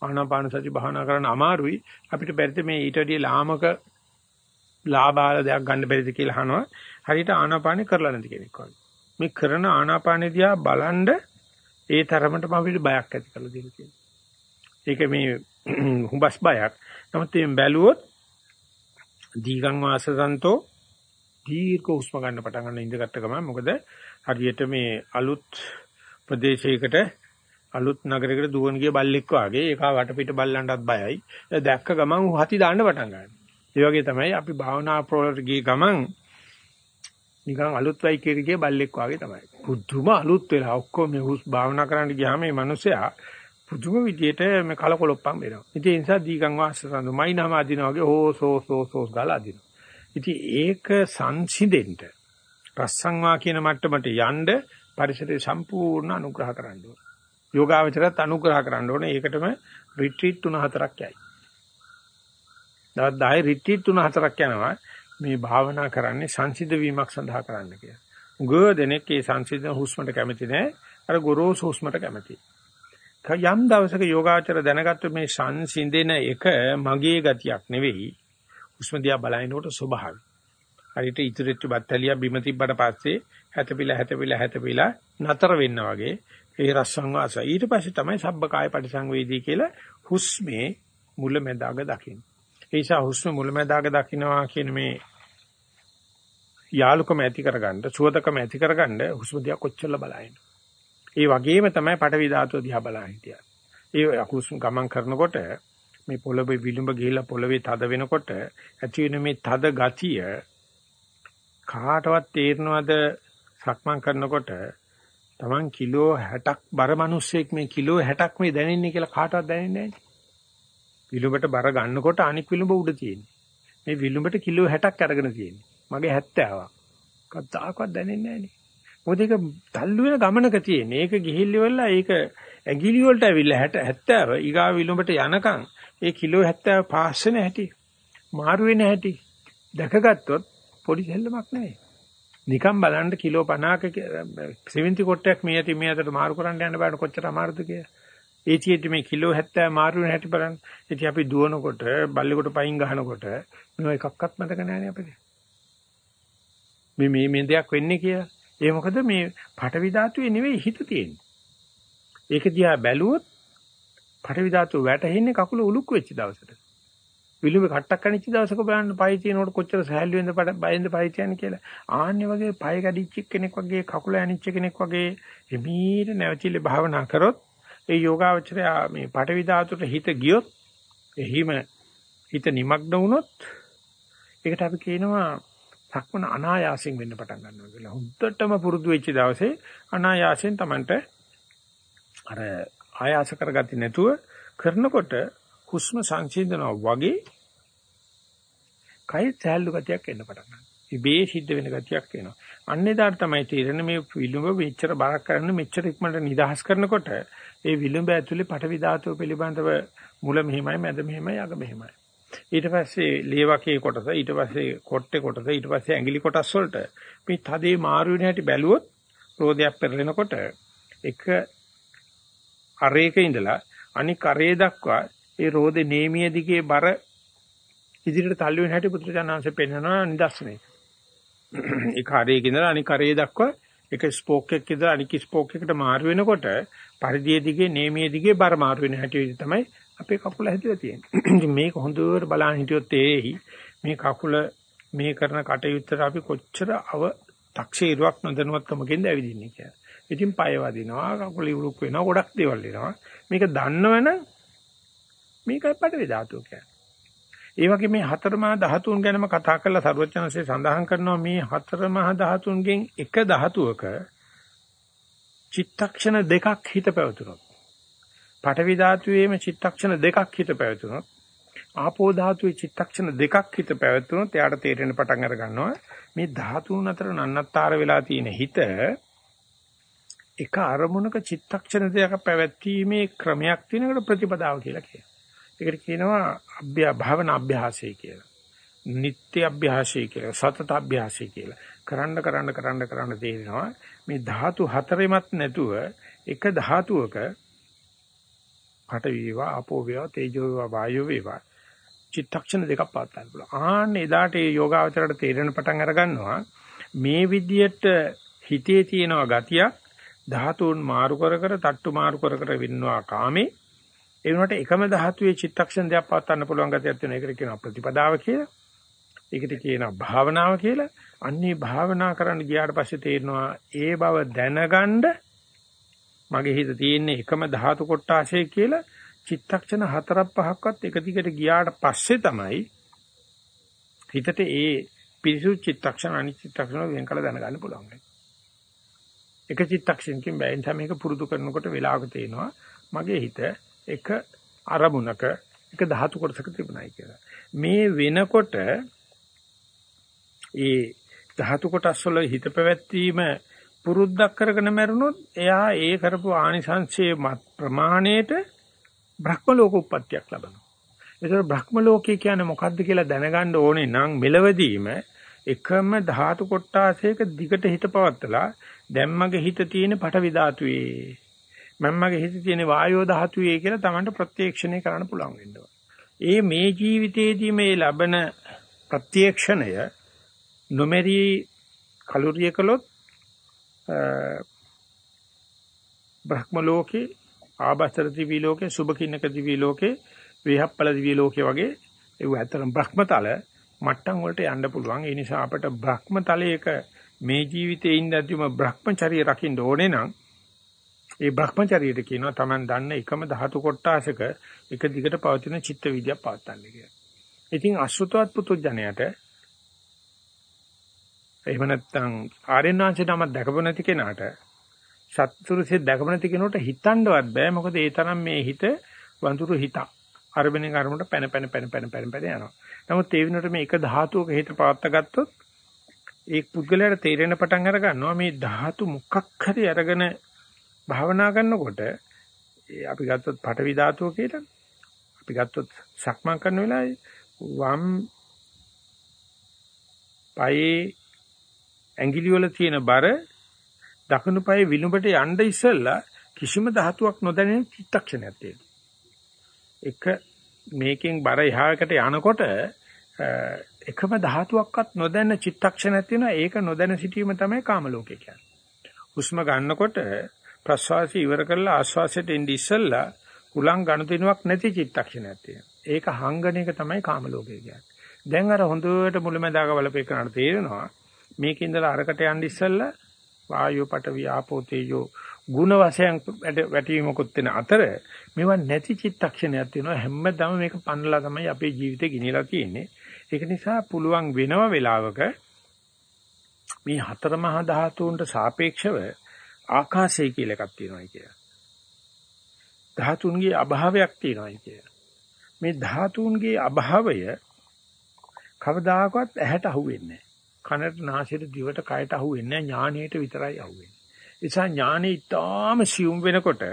ආනාපාන සති භාවනා කරන්න අමාරුයි. අපිට බැරිද මේ ඊට වඩා ලාමක ලාභාල දෙයක් ගන්න බැරිද කියලා අහනවා. හරියට ආනාපානේ කරලා නැති කෙනෙක් වගේ. මේ කරන ආනාපානේ දිහා බලන්ඩ ඒ තරමටම අපිට බයක් ඇති කරලා දෙන්න කියනවා. ඒක මේ හුඹස් බයක්. නමුත් මේ බැලුවොත් දීගං වාසසන්තෝ දීර්ඝ හුස්ම ගන්න පටන් ගන්න ඉඳගත්ත ගමන් මොකද හරියට මේ අලුත් ප්‍රදේශයකට අලුත් නගරයකට දුවන් ගිය බල්ලෙක් වාගේ ඒක වටපිට බල්ලන්ටත් බයයි. දැක්ක ගමන් හති දාන්න පටන් ගන්නවා. ඒ වගේ තමයි අපි භාවනා ප්‍රෝලට ගිය ගමන් නිකන් අලුත් වයිකේරිගේ බල්ලෙක් වාගේ තමයි. පුදුම අලුත් වෙලා ඔක්කොම මේ හුස් භාවනා කරන්න ගියාම මේ මිනිසයා පුදුම විදියට මේ කලකොලොප්පම් වෙනවා. ඉතින් ඒ නිසා දීගං වාසසඳු මයින්ම අදිනා වගේ හෝ සෝ සෝ සෝ ගාලා අදිනවා. ඉතින් ඒක සංසිඳෙන්න රස්සංවා කියන මට්ටමට යන්න පරිසරය සම්පූර්ණ අනුග්‍රහ කරන්න ඕන. යෝගාවචරත් අනුග්‍රහ කරන්න ඕනේ. ඒකටම රිට්‍රීට් තුන හතරක් යයි. දවස් 10 රිට්‍රීට් තුන හතරක් යනවා. මේ භාවනා කරන්නේ සංසිද්ධ වීමක් සඳහා කරන්න කියලා. උගව දෙනෙක් ඒ සංසිද්ධ හුස්මට කැමති නැහැ. අර ගොරෝසු හුස්මට කැමතියි. යම් දවසක යෝගාචර දැනගත්ත මේ සංසිඳෙන එක මගේ ගතියක් නෙවෙයි. හුස්ම දිහා බලනකොට ස්වභාවයි. හරියට ඉතුරුච්ච බත්තලිය බිම තිබ්බට පස්සේ හැතපිලා හැතපිලා හැතපිලා නතර වෙන්න වගේ ඒ රස්සං වාස ඊට පස්සේ තමයි සබ්බකාය පරිසංවේදී කියලා හුස්මේ මුලැමැදාග දකින්න. ඒ නිසා හුස්ම මුලැමැදාග දකින්නවා කියන මේ යාලුකම ඇති කරගන්න, සුවතකම ඇති කරගන්න හුස්ම දිහා කොච්චර බලائیں۔ ඒ වගේම තමයි පටවි ධාතුව දිහා බලائیں. ඒ හුස්ම ගමන් කරනකොට මේ පොළවේ විලුඹ ගිහිලා පොළවේ තද වෙනකොට ඇති වෙන මේ තද ගතිය කාටවත් තේරෙනවද සක්මන් කරනකොට Taman කිලෝ 60ක් බර මිනිස්සෙක් මේ කිලෝ 60ක් මේ දැනෙන්නේ කියලා කාටවත් දැනෙන්නේ නැහැ. විලුඹට බර ගන්නකොට අනික් විලුඹ උඩ තියෙන්නේ. මේ විලුඹට කිලෝ 60ක් අරගෙන තියෙන්නේ. මගේ 70ක්. කවදාකවත් දැනෙන්නේ නැහැ මොකද ඒක තල්ලු වෙන ගමනක තියෙන්නේ. ඒක ගිහිල්ලි වෙලා ඒක ඇඟිලි වලට ඇවිල්ලා 60 70 ඊගා විලුඹට යනකම් ඒ කිලෝ 70 පාස් වෙන හැටි මාරු වෙන හැටි දැකගත්තොත් පොඩි දෙල්ලමක් නෙවෙයි. නිකන් බලන්න කිලෝ 50ක සිමෙන්ති කොටයක් මේ ඇති මේ අතට මාරු කරන්න යන්න බෑන කොච්චර අමාරුද කියලා. ඒචියට මේ කිලෝ 70 මාරු වෙන හැටි බලන්න. ඉතින් අපි දුවනකොට බල්ලෙකුට පයින් ගහනකොට මේවා එකක්වත් මතක නැහැ අපිට. මේ මේ මේ දෙයක් වෙන්නේ කියලා. ඒ මොකද මේ පටවි ධාතුවේ නෙවෙයි හිත තියෙන්නේ. ඒක දිහා බැලුවොත් පටවි ධාතුව වැටෙන්නේ කකුල උලුක් වෙච්ච දවසට. විලුඹේ කට්ටක් කනිච්ච දවසක බලන්න පය තියෙනකොට කොච්චර සහැල්ලු වෙනද බයෙන්ද පය තියන්නේ කියලා. ආන්නේ වගේ පය කැඩිච්ච කෙනෙක් වගේ කකුල ඇනිච්ච කෙනෙක් වගේ එමීට නැවතිලි භාවනා කරොත් ඒ යෝගාවචරය මේ පටවි ධාතුවට හිත ගියොත් එහිම හිත නිමග්න වුණොත් ඒකට අපි කියනවා සක්මන අනායාසයෙන් වෙන්න පටන් ගන්නවා කියලා. හුද්දටම පුරුදු වෙච්ච දවසේ අනායාසයෙන් Tamanට අර ආයාස කරගත්තේ නැතුව කරනකොට හුස්ම සංසිඳනවා වගේ කය සෑල්ලු ගතියක් එන්න පටන් ගන්නවා. ඉබේ සිද්ධ වෙන ගතියක් එනවා. අන්නේදාට තමයි තේරෙන්නේ මේ විලුඹ මෙච්චර බරක් කරන්න මෙච්චර ඉක්මනට නිදහස් කරනකොට ඒ විලුඹ ඇතුලේ පටවි ධාතුව පිළිබඳව මුල මෙහිමයි මැද මෙහිමයි අග මෙහිමයි. ඊට පස්සේ ලේවකේ කොටස ඊට පස්සේ කොට්ටේ කොටස ඊට පස්සේ ඇඟිලි කොටස් වලට මේ තදේ මාරු වෙන හැටි බැලුවොත් රෝදයක් පෙරලෙනකොට එක අරේක ඉඳලා අනික් අරේ දක්වා ඒ රෝදේ නේමිය දිගේ බර ඉදිරියට තල්ලු වෙන හැටි පුත්‍රජානංශ පෙන්වනවා නිදර්ශනයක. ඒ කාර්යයක ඉඳලා අනික් කාර්යය දක්වා එක ස්පෝක් එකක ඉඳලා අනික් ස්පෝක් එකට මාරු වෙනකොට පරිධිය දිගේ නේමිය දිගේ බර මාරු වෙන හැටි තමයි අපේ කකුල හැදිලා තියෙන්නේ. මේක හොඳට බලන්න හිටියොත් තේරෙයි මේ කකුල මේ කරන කටයුත්තට අපි කොච්චර අව තක්ෂේරුවක් නොදැනුවත්කමකින්ද ඇවිදින්නේ කියලා. ඉතින් පය වදිනවා කකුල ඉවුරුක් වෙනවා ගොඩක් දේවල් වෙනවා. මේක දන්නවනම් මේකයි පඩවි ධාතුව කියන්නේ. ඒ වගේ මේ හතර මහා ධාතුන් ගැනම කතා කරලා සර්වඥාන්සේ සඳහන් කරනවා මේ හතර මහා ධාතුන්ගෙන් එක ධාතුවක චිත්තක්ෂණ දෙකක් හිත පැවතුනොත් පඨවි ධාතුවේම චිත්තක්ෂණ දෙකක් හිත පැවතුනොත් ආපෝ ධාතුවේ චිත්තක්ෂණ දෙකක් හිත පැවතුනොත් එයාට තේරෙන පටන් අර ගන්නවා මේ ධාතුන් අතර නන්නත්තර වෙලා තියෙන හිත එක අරමුණක චිත්තක්ෂණ දෙකක් පැවැත්ීමේ ක්‍රමයක් තියෙනකට ප්‍රතිපදාව කියලා කියනවා ඒකට කියනවා අභ්‍යා භාවනා අභ්‍යාසය කියලා. නිත්‍ය අභ්‍යාසය කියලා, සතත අභ්‍යාසය කියලා. කරන්න කරන්න කරන්න කරන්න තේරෙනවා මේ ධාතු හතරෙමත් නැතුව එක ධාතුවක පට වේවා, අපෝ වේවා, තේජෝ වේවා, වායෝ වේවා චිත්තක්ෂණ දෙකක් පාත් ගන්න පුළුවන්. ආන්න එදාට මේ යෝගාවචරයට තේරෙන පටන් අර ගන්නවා මේ විදියට හිතේ තියෙනවා ගතියක් ධාතුන් මාරු කර කර, තට්ටු මාරු කර කර වින්නවා කාමේ ඒ වුණාට එකම ධාතුවේ චිත්තක්ෂණ දෙයක් පවත්වන්න පුළුවන් ගතියක් තියෙනවා. ඒකට කියනවා ප්‍රතිපදාව කියලා. ඒකට කියනවා භාවනාව කියලා. අන්නේ භාවනා කරන්න ගියාට පස්සේ තේරෙනවා ඒ බව දැනගන්න මගේ හිත තියෙන්නේ එකම ධාතු කොටාශය කියලා චිත්තක්ෂණ හතරක් පහක්වත් එක දිගට ගියාට පස්සේ තමයි හිතට ඒ පිරිසුදු චිත්තක්ෂණ අනිත් චිත්තක්ෂණ වෙන් කළ දැනගන්න පුළුවන්. එක චිත්තක්ෂණකින් බැයින් තමයි මේක පුරුදු කරනකොට වෙලාවක තේනවා මගේ හිත එක අරමුණක එක ධාතු කොටසක තිබුණයි කියලා. මේ වෙනකොට ඒ ධාතු කොටස් වල හිත පැවැත්වීම පුරුද්දක් කරගෙන මරුණොත් එයා ඒ කරපු ආනිසංශයේ ප්‍රමාණයට බ්‍රහ්ම ලෝක උප්පත්තියක් ලබනවා. ඒතර බ්‍රහ්ම ලෝකේ කියන්නේ මොකද්ද කියලා දැනගන්න ඕනේ නම් මෙලවදීම එකම ධාතු කොටාසයක දිගට හිත පවත්තලා දැම්මගේ හිත තියෙන පටවි ධාතුවේ මම්මගේ හිතේ තියෙන වායෝ ධාතුවේ කියලා Tamanට ප්‍රත්‍යක්ෂණය කරන්න පුළුවන් වෙනවා. ඒ මේ ජීවිතයේදී මේ ලබන ප්‍රත්‍යක්ෂණය නොමෙරි කලුරිය කළොත් බ්‍රහ්ම ලෝකේ ආබස්තර දිවි ලෝකේ සුභකින්නක දිවි ලෝකේ වේහප්පල දිවි ලෝකේ වගේ ඒව ඇත්තටම බ්‍රහ්මතල මට්ටම් වලට යන්න පුළුවන් ඒ නිසා අපිට බ්‍රහ්මතලයක මේ ජීවිතේ ඉඳද්දිම බ්‍රහ්මචර්ය රකින්න ඕනේ නම් ඒ Brahmacharyaට කියනවා Taman දන්න එකම ධාතු කොටාසක එක දිගට පවතින චිත්ත විද්‍යාව පාත්තන්නේ කියලා. ඉතින් අසුතවත් පුතුජණයට එහෙම නැත්නම් ආර්යනාංශේ නම දැකපො නැති කෙනාට සත්තුරුසේ දැකපො නැති කෙනෙකුට හිතන්නවත් බෑ මොකද ඒ තරම් මේ හිත වඳුරු හිතක්. අරබෙනේ කර්මකට පැන පැන පැන පැන පැන පැන යනවා. නමුත් ඒ වෙනුවට මේ එක ධාතුවක හිත පවත්ත ගත්තොත් ඒ පුද්ගලයාට තේරෙන පටන් අර ගන්නවා මේ ධාතු මොකක් හරි අරගෙන භාවනා කරනකොට අපි ගත්තොත් පටවි ධාතුව කියලා අපි ගත්තොත් සක්මන් කරන වෙලාවේ වම් පයේ ඇඟිලි වල තියෙන බර දකුණු පයේ විලුඹට යන්න ඉස්සෙල්ලා කිසිම ධාතුවක් නොදැනෙන චිත්තක්ෂණයක් තියෙනවා. එක මේකෙන් බර එහාකට යනකොට එකම ධාතුවක්වත් නොදැන චිත්තක්ෂණයක් තියෙනවා. ඒක නොදැන සිටීම තමයි කාම ලෝකේ කියන්නේ. හුස්ම ගන්නකොට ප්‍රශ්වාසය ඉවර කරලා ආශ්වාසයට එන්නේ ඉස්සෙල්ලා උලං ගනුදෙනුවක් නැති චිත්තක්ෂණයක් තියෙනවා. ඒක හංගන එක තමයි කාම ලෝකය කියන්නේ. දැන් අර හොඳට මුලැමැදාක බලපෑකනට තේරෙනවා මේක ඉඳලා අරකට යන්න ඉස්සෙල්ලා වායෝ පඨවි ආපෝ තේජෝ ಗುಣ වශයෙන් වැටීමකුත් වෙන අතර මේවා නැති චිත්තක්ෂණයක් තියෙනවා හැමදාම මේක පන්නලා තමයි අපේ ජීවිතේ ගෙනියලා තියෙන්නේ ඒක නිසා පුළුවන් වෙනව වෙලාවක මේ හතර මහා ධාතුන්ට සාපේක්ෂව ආකාශය කියලා එකක් තියෙනවා කියලා. ධාතුන්ගේ අභාවයක් තියෙනවා කියලා. මේ ධාතුන්ගේ අභාවය කවදාකවත් ඇහැට අහුවෙන්නේ නැහැ. කනට නාසයට දිවට කයට අහුවෙන්නේ නැහැ ඥානයට විතරයි අහුවෙන්නේ. ඒ නිසා ඥානෙ ඊටාම සියුම් වෙනකොට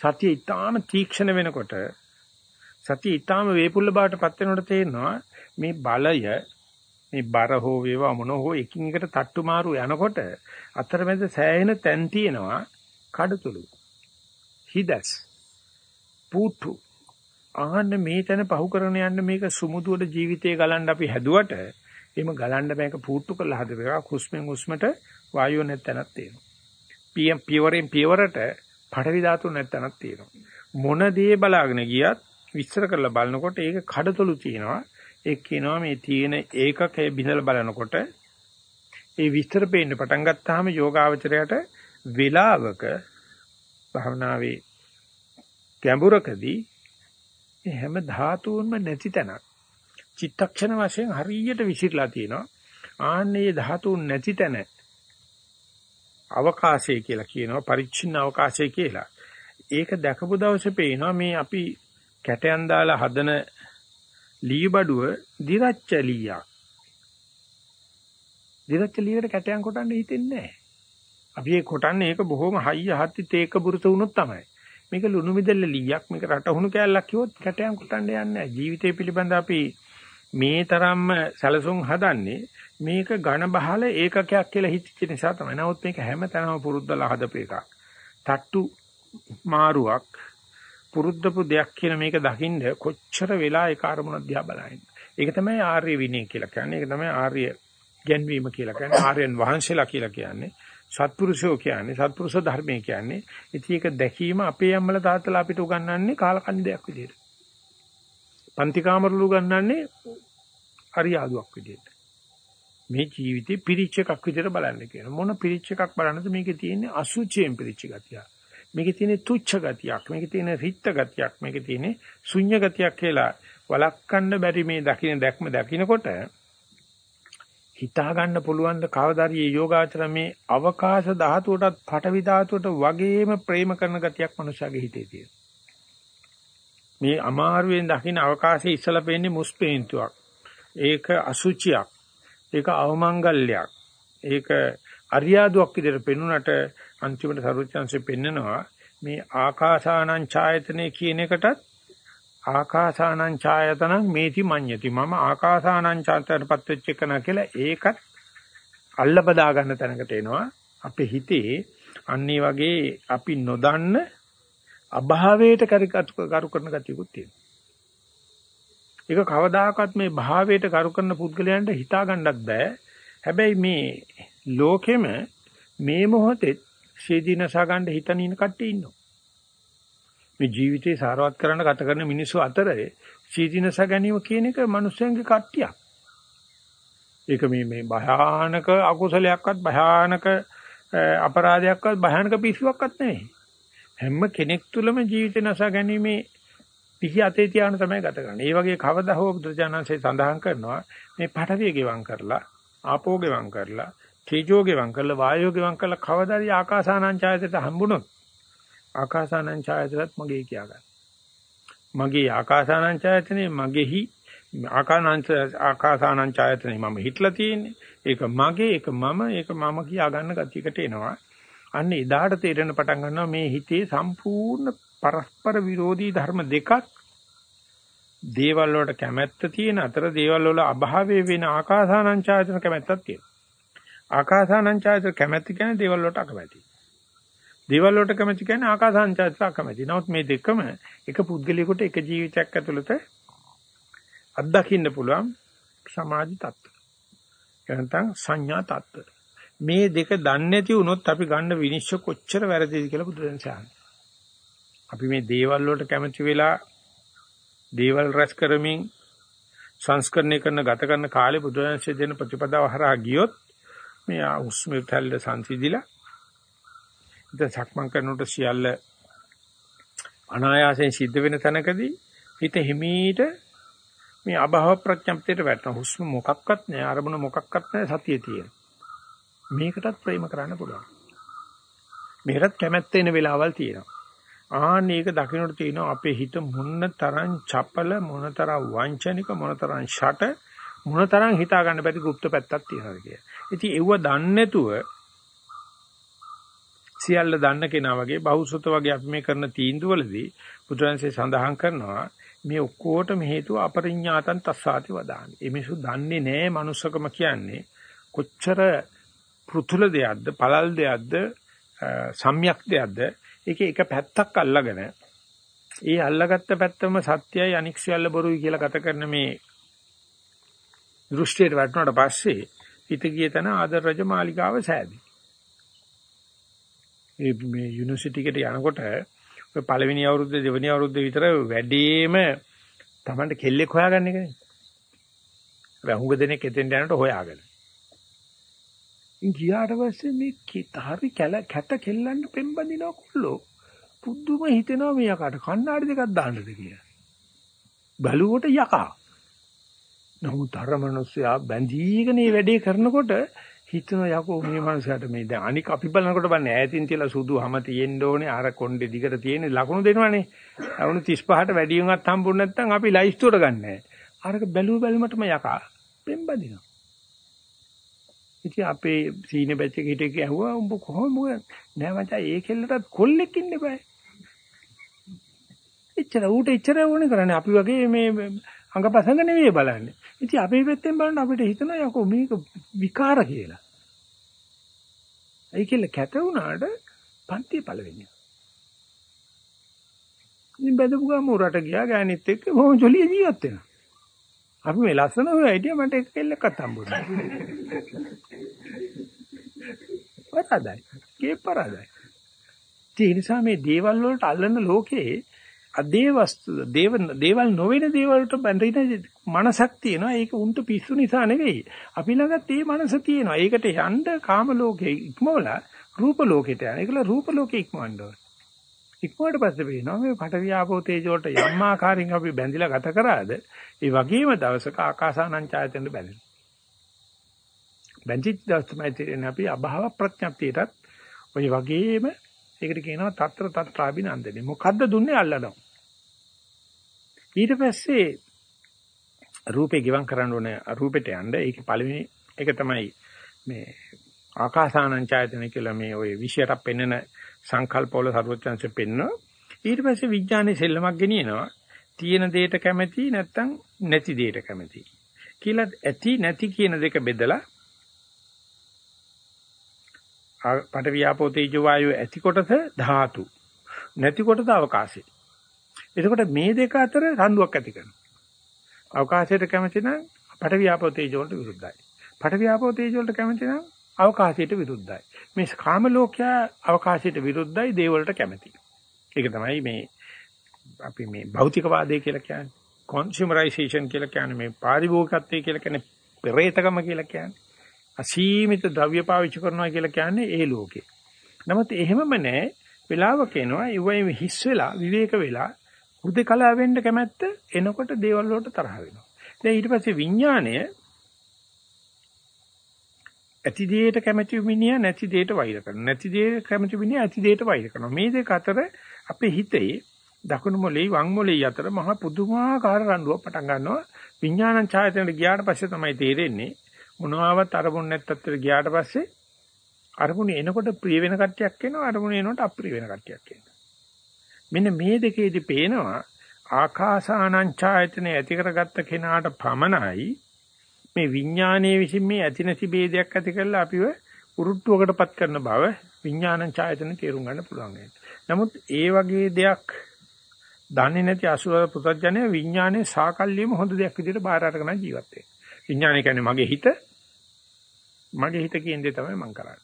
සතිය ඊටාම තීක්ෂණ වෙනකොට සතිය ඊටාම වේපුල්ල බවටපත් වෙනකොට තේරෙනවා මේ බලය මේ බර හෝ වේවා මොන හෝ එකින් එකට තට්ටු මාරු යනකොට අතරමැද සෑහෙන තැන් තියෙනවා කඩතුළු හිදස් පුතු ආන්න මේ තැන පහු කරන යන්න මේක සුමුදුවට ජීවිතේ ගලන්න අපි හැදුවට එහෙම ගලන්න මේක පුට්ටු කරලා හදපු එක හුස්මෙන් හුස්මට වායුව නැත්තනක් තියෙනවා. පියම් පියවරෙන් පියවරට පඩවි ධාතු නැත්තනක් තියෙනවා. මොන දේ බලාගෙන ගියත් විස්තර කරලා බලනකොට ඒක කඩතොළු තියෙනවා. ඒ කියනවා මේ තියෙන ඒකකය බිඳලා බලනකොට ඒ විස්තර පේන්න පටන් ගත්තාම යෝගාවචරයට වේලාවක භවනාවේ ගැඹුරකදී මේ හැම ධාතුන්ම නැති තැනක් චිත්තක්ෂණ වශයෙන් හරියට විසිරලා තියෙනවා. ආන්නේ ධාතුන් නැති තැන අවකාශය කියලා කියනවා පරිච්ඡින්න අවකාශය කියලා. ඒක දැකපු දවසේ පේනවා මේ අපි කැටයන් දාලා හදන ලීබඩුව දිරච්ච ලීයක්. දිරච්ච ලීයකට කැටයන් කොටන්න හිතෙන්නේ නැහැ. අපි ඒ කොටන්නේ ඒක බොහොම හයිය හත්ති තේක බුරුත වුණොත් තමයි. මේක ලුණු මිදෙල්ල ලීයක් මේක රටහුණු කෑල්ලක් කිව්වොත් කැටයන් කොටන්න යන්නේ නැහැ. ජීවිතය පිළිබඳ අපි මේ තරම්ම සැලසුම් හදන්නේ මේක ඝන බහල ඒකකයක් කියලා හිතච්ච නිසා තමයි. නමුත් මේක හැම තැනම පුරුද්දලා හදපු එකක්. තට්ටු මාරුවක් පුරුද්දපු දෙයක් කියන මේක දකින්න කොච්චර වෙලා ඒ කාර්මුණ දිහා බලන්නේ. ඒක තමයි ආර්ය විනය කියලා කියන්නේ. ඒක තමයි ආර්ය ගැන්වීම කියලා කියන්නේ. ආර්යයන් වහන්සේලා කියලා කියන්නේ. සත්පුරුෂෝ කියන්නේ සත්පුරුෂ ධර්මයේ කියන්නේ. ඉතින් ඒක දැකීම අපේ අම්මලා තාත්තලා අපිට උගන්වන්නේ කාලකන්දයක් විදියට. පන්ති කාමරවල උගන්වන්නේ අරියාදුවක් විදියට. මේ ජීවිතේ පිරිච්ච එකක් විදියට බලන්න කියන. මොන පිරිච්ච එකක් බලන්නද මේකේ තියෙන්නේ අසුචියෙන් පිරිච්ච ගතිය. මේකේ තියෙන තුච්ඡ ගතියක්, මේකේ තියෙන රිත්ත ගතියක්, මේකේ තියෙන ශුන්‍ය ගතියක් කියලා වළක්වන්න බැරි මේ දකින්න දැක්ම දකින්නකොට හිතා ගන්න පුළුවන් ද කවදාරියේ යෝගාචර මේ අවකාශ ධාතුවටත් පටවි ධාතුවට වගේම ප්‍රේම කරන ගතියක් මනුෂයාගේ හිතේ තියෙනවා. මේ අමාරුවෙන් දකින්න අවකාශයේ ඉස්සලා පෙන්නේ මුස්පේන්තුවක්. ඒක අසුචියක්. ඒක අවමංගල්‍යයක්. ඒක අරියාදුවක් විදිහට පෙනුනට අන්තිමට සරුවචන්සේ පෙන්නනවා මේ ආකාසානං ඡායතනෙ කියන එකටත් ආකාසානං ඡායතනං මේති මඤ්ඤති මම ආකාසානං ඡායතනපත් වෙච්ච එකන කියලා ඒකත් අල්ල බදා ගන්න තැනකට එනවා අපේ හිතේ අන්නේ වගේ අපි නොදන්න අභාවයට කරු කරන ගතියකුත් තියෙනවා. ඒක කවදාකවත් මේ භාවයට කරු කරන පුද්ගලයන්ට හිතා ගන්නත් බෑ. හැබැයි මේ ලෝකෙම මේ මොහොතේ ශේදීනසා ගන්න හිතන ඉන්න කට්ටිය ඉන්නවා. මේ ජීවිතේ සාරවත් කරන්න ගත කරන මිනිස්සු අතරේ ශේදීනසා ගැනීම කියන එක මිනිස්සුන්ගේ කට්ටියක්. ඒක මේ මේ භයානක අකුසලයක්වත් භයානක අපරාධයක්වත් භයානක පිස්සුවක්වත් නෙවෙයි. හැම කෙනෙක් තුළම ජීවිතේ නසා ගැනීමේ පිහි අතේ තියාගෙන තමයි ගත කරන්නේ. ඒ වගේ කවදා හෝ බුදුජානන්සේ සඳහන් කරනවා මේ පටවිය ගෙවම් කරලා ආපෝ ගෙවම් කරලා තේජෝ ගෙවම් කරලා වායෝ ගෙවම් කරලා කවදාද ආකාසානං ඡායතයට හම්බුනොත් ආකාසානං ඡායතයත් මගේ කියා ගන්න. මගේ ආකාසානං ඡායතනේ මගේහි ආකානං ආකාසානං ඡායතනේ මම හිටලා තියෙන්නේ. ඒක මගේ ඒක මම ඒක මම කියා ගන්න ගතියකට එනවා. අන්න එදාට තේරෙන පටන් ගන්නවා මේ හිතේ සම්පූර්ණ පරස්පර විරෝධී ධර්ම දෙකක් දේවල් වලට කැමැත්ත තියෙන අතර දේවල් වල අභාවයේ වෙන ආකාසානං ඡායතන කැමැත්තක් තියෙනවා. ආකාසානං ඡායතන කැමැති කියන්නේ දේවල් වලට අකමැති. දේවල් වලට කැමති කියන්නේ ආකාසාංචායතන කැමති. නමුත් මේ දෙකම එක පුද්ගලයෙකුට එක ජීවිතයක් ඇතුළත අත්දකින්න පුළුවන් සමාධි තත්ත්ව. එහෙනම් සංඥා තත්ත්ව. මේ දෙක දන්නේ නැති වුණොත් අපි ගන්න විනිශ්චය කොච්චර වැරදිද කියලා බුදුරජාණන් අපි මේ දේවල් වලට කැමති වෙලා දේවල් රැස් කරමින් සංස්කරණය කරන ගත කරන කාලේ බුදුරජාණන් දෙන ප්‍රතිපදාව හරහා ගියොත් මේ හුස්ම තැල්ල සංසිඳිලා ඉතින් සක්මන් කරනකොට සියල්ල අනායාසයෙන් සිද්ධ වෙන තැනකදී හිත හිමීට මේ අභව ප්‍රඥප්තියට වැටෙන හුස්ම මොකක්වත් නෑ අරමුණ මොකක්වත් නෑ සතිය තියෙන. මේකටත් ප්‍රේම කරන්න පුළුවන්. මේකටත් කැමැත්ත එන වෙලාවල් තියෙනවා. ආන්න ඒක දකින්නට තියෙනවා අපේ හිත මොන තරම් චපල මොන තරම් වංචනික මොන තරම් ෂට මොන තරම් හිතා ගන්න බැරි গুপ্ত පැත්තක් තියෙනවා කියලා. ඉතින් ඒව දන්නේ නැතුව සියල්ල දන්න කෙනා වගේ බහුසුත වගේ අපි මේ කරන තීන්දුවවලදී බුදුරජාන්සේ සඳහන් කරනවා මේ ඔක්කොටම හේතුව අපරිඥාතන් තස්සාති වදාන. ඒ මිනිසු දන්නේ නැහැ manussකම කියන්නේ කොච්චර පෘතුල දෙයක්ද, පළල් දෙයක්ද, සම්‍යක් දෙයක්ද. ඒකේ එක පැත්තක් අල්ලගෙන ඒ අල්ලගත්ත පැත්තම සත්‍යයි අනික් සියල්ල බොරුයි කියලා ගත කරන මේ දෘෂ්ටියට වැටුණාට පස්සේ හිත ගිය තැන ආදර රජ මාලිගාව සෑදී. ඒ මේ යුනිවර්සිටි එකට යනකොට ඔය පළවෙනි අවුරුද්ද දෙවෙනි අවුරුද්ද විතර වැඩිම Tamanට කෙල්ලෙක් හොයාගන්න එකනේ. හැබැයි හුඟ දෙනෙක් එතෙන් යනකොට හොයාගෙන. ඉන් ගියාට පස්සේ මේ හරි කැල කැට කෙල්ලන්න පෙම්බඳිනවා කොල්ලෝ. පුදුම හිතෙනවා මේ යකාට කණ්ණාඩි දෙකක් දාන්නද කියලා. බලුවට යකා. නමුත් අර මිනිස්සයා බැඳීගෙන මේ වැඩේ කරනකොට හිතන යකෝ මේ මනුස්සයාට මේ දැන් අනික අපි බලනකොට බන්නේ ඈතින් තියලා සුදු හැම තියෙන්න ඕනේ අර කොණ්ඩේ දිගට තියෙන ලකුණු දෙනවනේ. ලකුණු 35ට වැඩි වුණත් හම්බුනේ නැත්නම් අපි ලයිස්තුවට ගන්නෑ. අරක බැලුව බැලුමටම යකා පෙම්බදිනවා. ඉතින් අපේ සීනේ බැච් එක හිටේ කියහුවා උඹ කොහොමද නෑ මචං ඒ කෙල්ලටත් කොල්ලෙක් ඉන්න බෑ. එච්චර ඌට එච්චර ඕනේ කරන්නේ අපි වගේ මේ අංගපසංග නෙවෙයි බලන්නේ. ඉතින් අපේ පැත්තෙන් බලන අපිට හිතනවා යකෝ මේක විකාර කියලා. ඒ කියලා කැත වුණාට පන්තිය පළවෙනි. ඉතින් බෙදපු ගම උරට ගියා ගෑනිත් එක්ක බොහොම ජොලිය ජීවත් වෙනවා. අපි මේ ලස්සන ඔය අයිඩියා මට එක කෙල්ලක්වත් හම්බුනේ. පරාදයි. කේ පරාදයි. ඒ නිසා මේ දේවල් වලට අල්ලන ලෝකේ අදේ වස්තු දේව දේවල් නොවන දේවල්ට බැඳින මනසක් තියෙනවා. ඒක උන්ට පිස්සු නිසා නෙවෙයි. අපි ළඟත් ඒ මනස තියෙනවා. ඒකට යන්න කාම ලෝකේ ඉක්මවලා රූප ලෝකෙට යන ඒකල රූප ලෝකේ ඉක්මවන්න ඕන. ඉක්මවට පස්සේ වෙනවා මේ පඨවි ආපෝ තේජෝ වලට යම් ආකාරයෙන් අපි බැඳිලා ගත කරාද ඒ වගේම දවසක ආකාසානං ඡායතෙන්ට බැඳෙනවා. බැඳිච්ච දවස් තමයි තේරෙන්නේ අපි අභාව ප්‍රඥප්තියටත් ওই වගේම ඒකට කියනවා తත්‍ර తත්‍රාබිනන්දනේ. මොකද්ද දුන්නේ අල්ලනවා. ඊට පස්සේ රූපේ ගිවම් කරන්න ඕනේ රූපෙට යන්න. ඒක පළවෙනි එක තමයි මේ ආකාසානංචයතන කියලා මේ ওই විෂයට පෙන්නන සංකල්පවල ਸਰවඥංශ පෙන්නවා. ඊට පස්සේ විඥානයේ සෙල්ලමක් ගෙනියනවා. තියෙන දෙයට කැමති නැත්නම් නැති දෙයට කැමති. කියලා ඇති නැති කියන දෙක බෙදලා පට වියාපෝ තේජෝ වායෝ ඇති කොටස ධාතු නැති කොටස අවකාශය. එතකොට මේ දෙක අතර රණ්ඩුවක් ඇති කරනවා. අවකාශයට කැමති නම් පට වියාපෝ තේජෝ වලට විරුද්ධයි. පට වියාපෝ තේජෝ වලට කැමති නම් අවකාශයට විරුද්ධයි. මේ කාම ලෝකයා අවකාශයට විරුද්ධයි දේවල්ට කැමති. ඒක තමයි මේ අපි මේ භෞතිකවාදය කියලා කියන්නේ. consumerization කියලා කියන්නේ මේ පාරිභෝගිකත්වය කියලා කියන්නේ පෙරේතකම කියලා කියන්නේ. අසීමිත ද්‍රව්‍ය පාවිච්චි කරනවා කියලා කියන්නේ ඒ ලෝකේ. නමුත් එහෙමම නැහැ. වෙලාවක එනවා ඉවෙම හිස් වෙලා විවේක වෙලා හුදකලා වෙන්න කැමැත්ත එනකොට දේවල් වලට තරහ වෙනවා. දැන් ඊට පස්සේ විඥාණය ඇති දෙයට කැමැති මිනිහා නැති දෙයට වෛර කරනවා. නැති දෙයට කැමැති මිනිහා ඇති දෙයට වෛර කරනවා. මේ දෙක අතර අපේ හිතේ දකුණු මොලේ වම් මොලේ අතර මහා පුදුමාකාර රණ්ඩුවක් පටන් ගන්නවා. විඥානං ඡායතනට ගියාට පස්සේ තමයි තේරෙන්නේ මොනවාවත් අරමුණ නැත්තත් ගියාට පස්සේ අරමුණ එනකොට ප්‍රිය වෙන කට්ටියක් එනවා අරමුණ එනකොට අප්‍රිය වෙන කට්ටියක් එනවා මෙන්න මේ දෙකේදී පේනවා ආකාසානං ඡායතන ඇති කරගත්ත කෙනාට පමණයි මේ විඥානයේ විසින් මේ ඇති නැති ભેදයක් ඇති කරලා අපිව උරුට්ටුවකටපත් කරන බව විඥානං ඡායතන තේරුම් ගන්න පුළුවන් නමුත් ඒ වගේ දෙයක් දන්නේ නැති අසුර පුතඥය විඥානයේ සාකල්යෙම හොඳ දෙයක් විදිහට බාහිර අරගෙන ජීවත් වෙනවා. විඥානය කියන්නේ මගේ හිත. මගේ හිත කියන දේ තමයි මම කරන්නේ.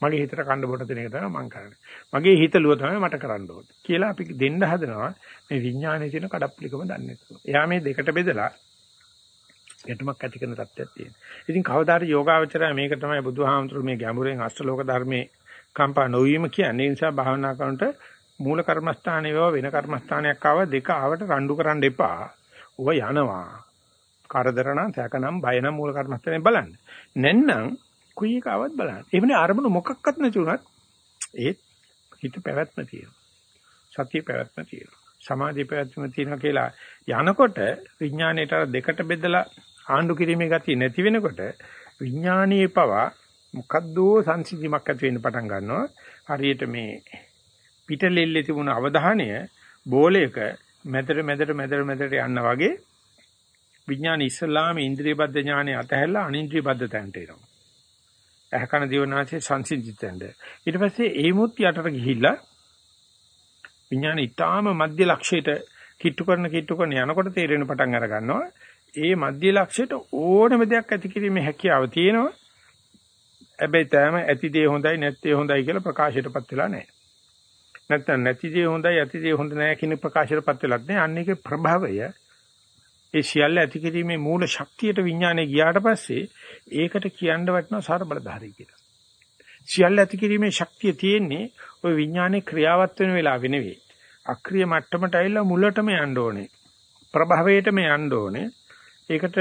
මගේ හිතට කන්න බොට දෙන එක තමයි මම කරන්නේ. මගේ හිතලුව තමයි මට කරන්න ඕනේ. කියලා අපි දෙන්න හදනවා මේ විඥානයේ තියෙන කඩප්පුලිකම දන්නේ නැතුව. එයා මේ දෙකට බෙදලා ගැටුමක් ඇති කරන තත්ත්වයක් තියෙනවා. ඉතින් කවදාද යෝගාවචරය මේක තමයි බුදුහාමුදුරු මේ ගැඹුරෙන් අෂ්ටලෝක ධර්මයේ කම්පා නොවීම කියන්නේ. ඒ නිසා භාවනා කරනට මූල කර්මස්ථානයේ වව වෙන කර්මස්ථානයක් ආව දෙක ආවට රණ්ඩු කරන්න එපා. ඔබ යනවා. කරදර නම් සැක නම් බය නම් මූල කර්මස්ථානේ බලන්න. නැත්නම් කුයි එකවත් බලන්න. එවනේ අරමුණු මොකක්වත් නැති උනත් ඒත් හිත පැවැත්ම තියෙනවා. සතිය පැවැත්ම තියෙනවා. සමාධිය පැවැත්ම තියෙනවා කියලා යනකොට විඥාණයට දෙකට බෙදලා ආණ්ඩු කිරීමේ ගතිය නැති වෙනකොට විඥානීය පවා මොකද්දෝ සංසිඳීමක් ඇති වෙන්න පටන් ගන්නවා. හරියට මේ පිටලෙල්ලේ තිබුණ අවධානය බෝලයක මැදට මැදට මැදට මැදට යන්න වගේ විඥාන ඉස්ලාම ඉන්ද්‍රිය බද්ධ ඥානෙ අතහැරලා අනින්ද්‍රිය බද්ධ තැනට එනවා. ඇහකන දිවනාසේ සංසිඳිතෙන්ද. ඊට පස්සේ ඒ මුත් යටට ගිහිල්ලා විඥාන ඊටාම මධ්‍ය ලක්ෂයට කිට්ටු කරන කිට්ටු කරන යනකොට තේරෙන පටන් අර ගන්නවා. ඒ මධ්‍ය ලක්ෂයට ඕනම දෙයක් ඇති කිරීමේ හැකියාව තියෙනවා. හැබැයි තෑම ඇති දේ හොඳයි නැත්te හොඳයි කියලා ප්‍රකාශයටපත් වෙලා නැහැ. නැත්නම් නැති දේ හොඳයි ඇති දේ හොඳ නැහැ කියන ප්‍රකාශයටපත් වෙලත් නැහැ. අන්න ඒකේ ප්‍රභවය ඒ සියල්ල ඇති කිරීමේ මූල ශක්තියට විඥානේ ගියාට පස්සේ ඒකට කියන්න වටනවා සාර බලධාරී කියලා. සියල්ල ඇති කිරීමේ ශක්තිය තියෙන්නේ ওই විඥානේ ක්‍රියාවත් වෙන වෙලාවෙ නෙවෙයි. අක්‍රිය මට්ටමට ඇවිල්ලා මුලටම යන්න ඕනේ. ප්‍රභවයටම යන්න ඕනේ. ඒකට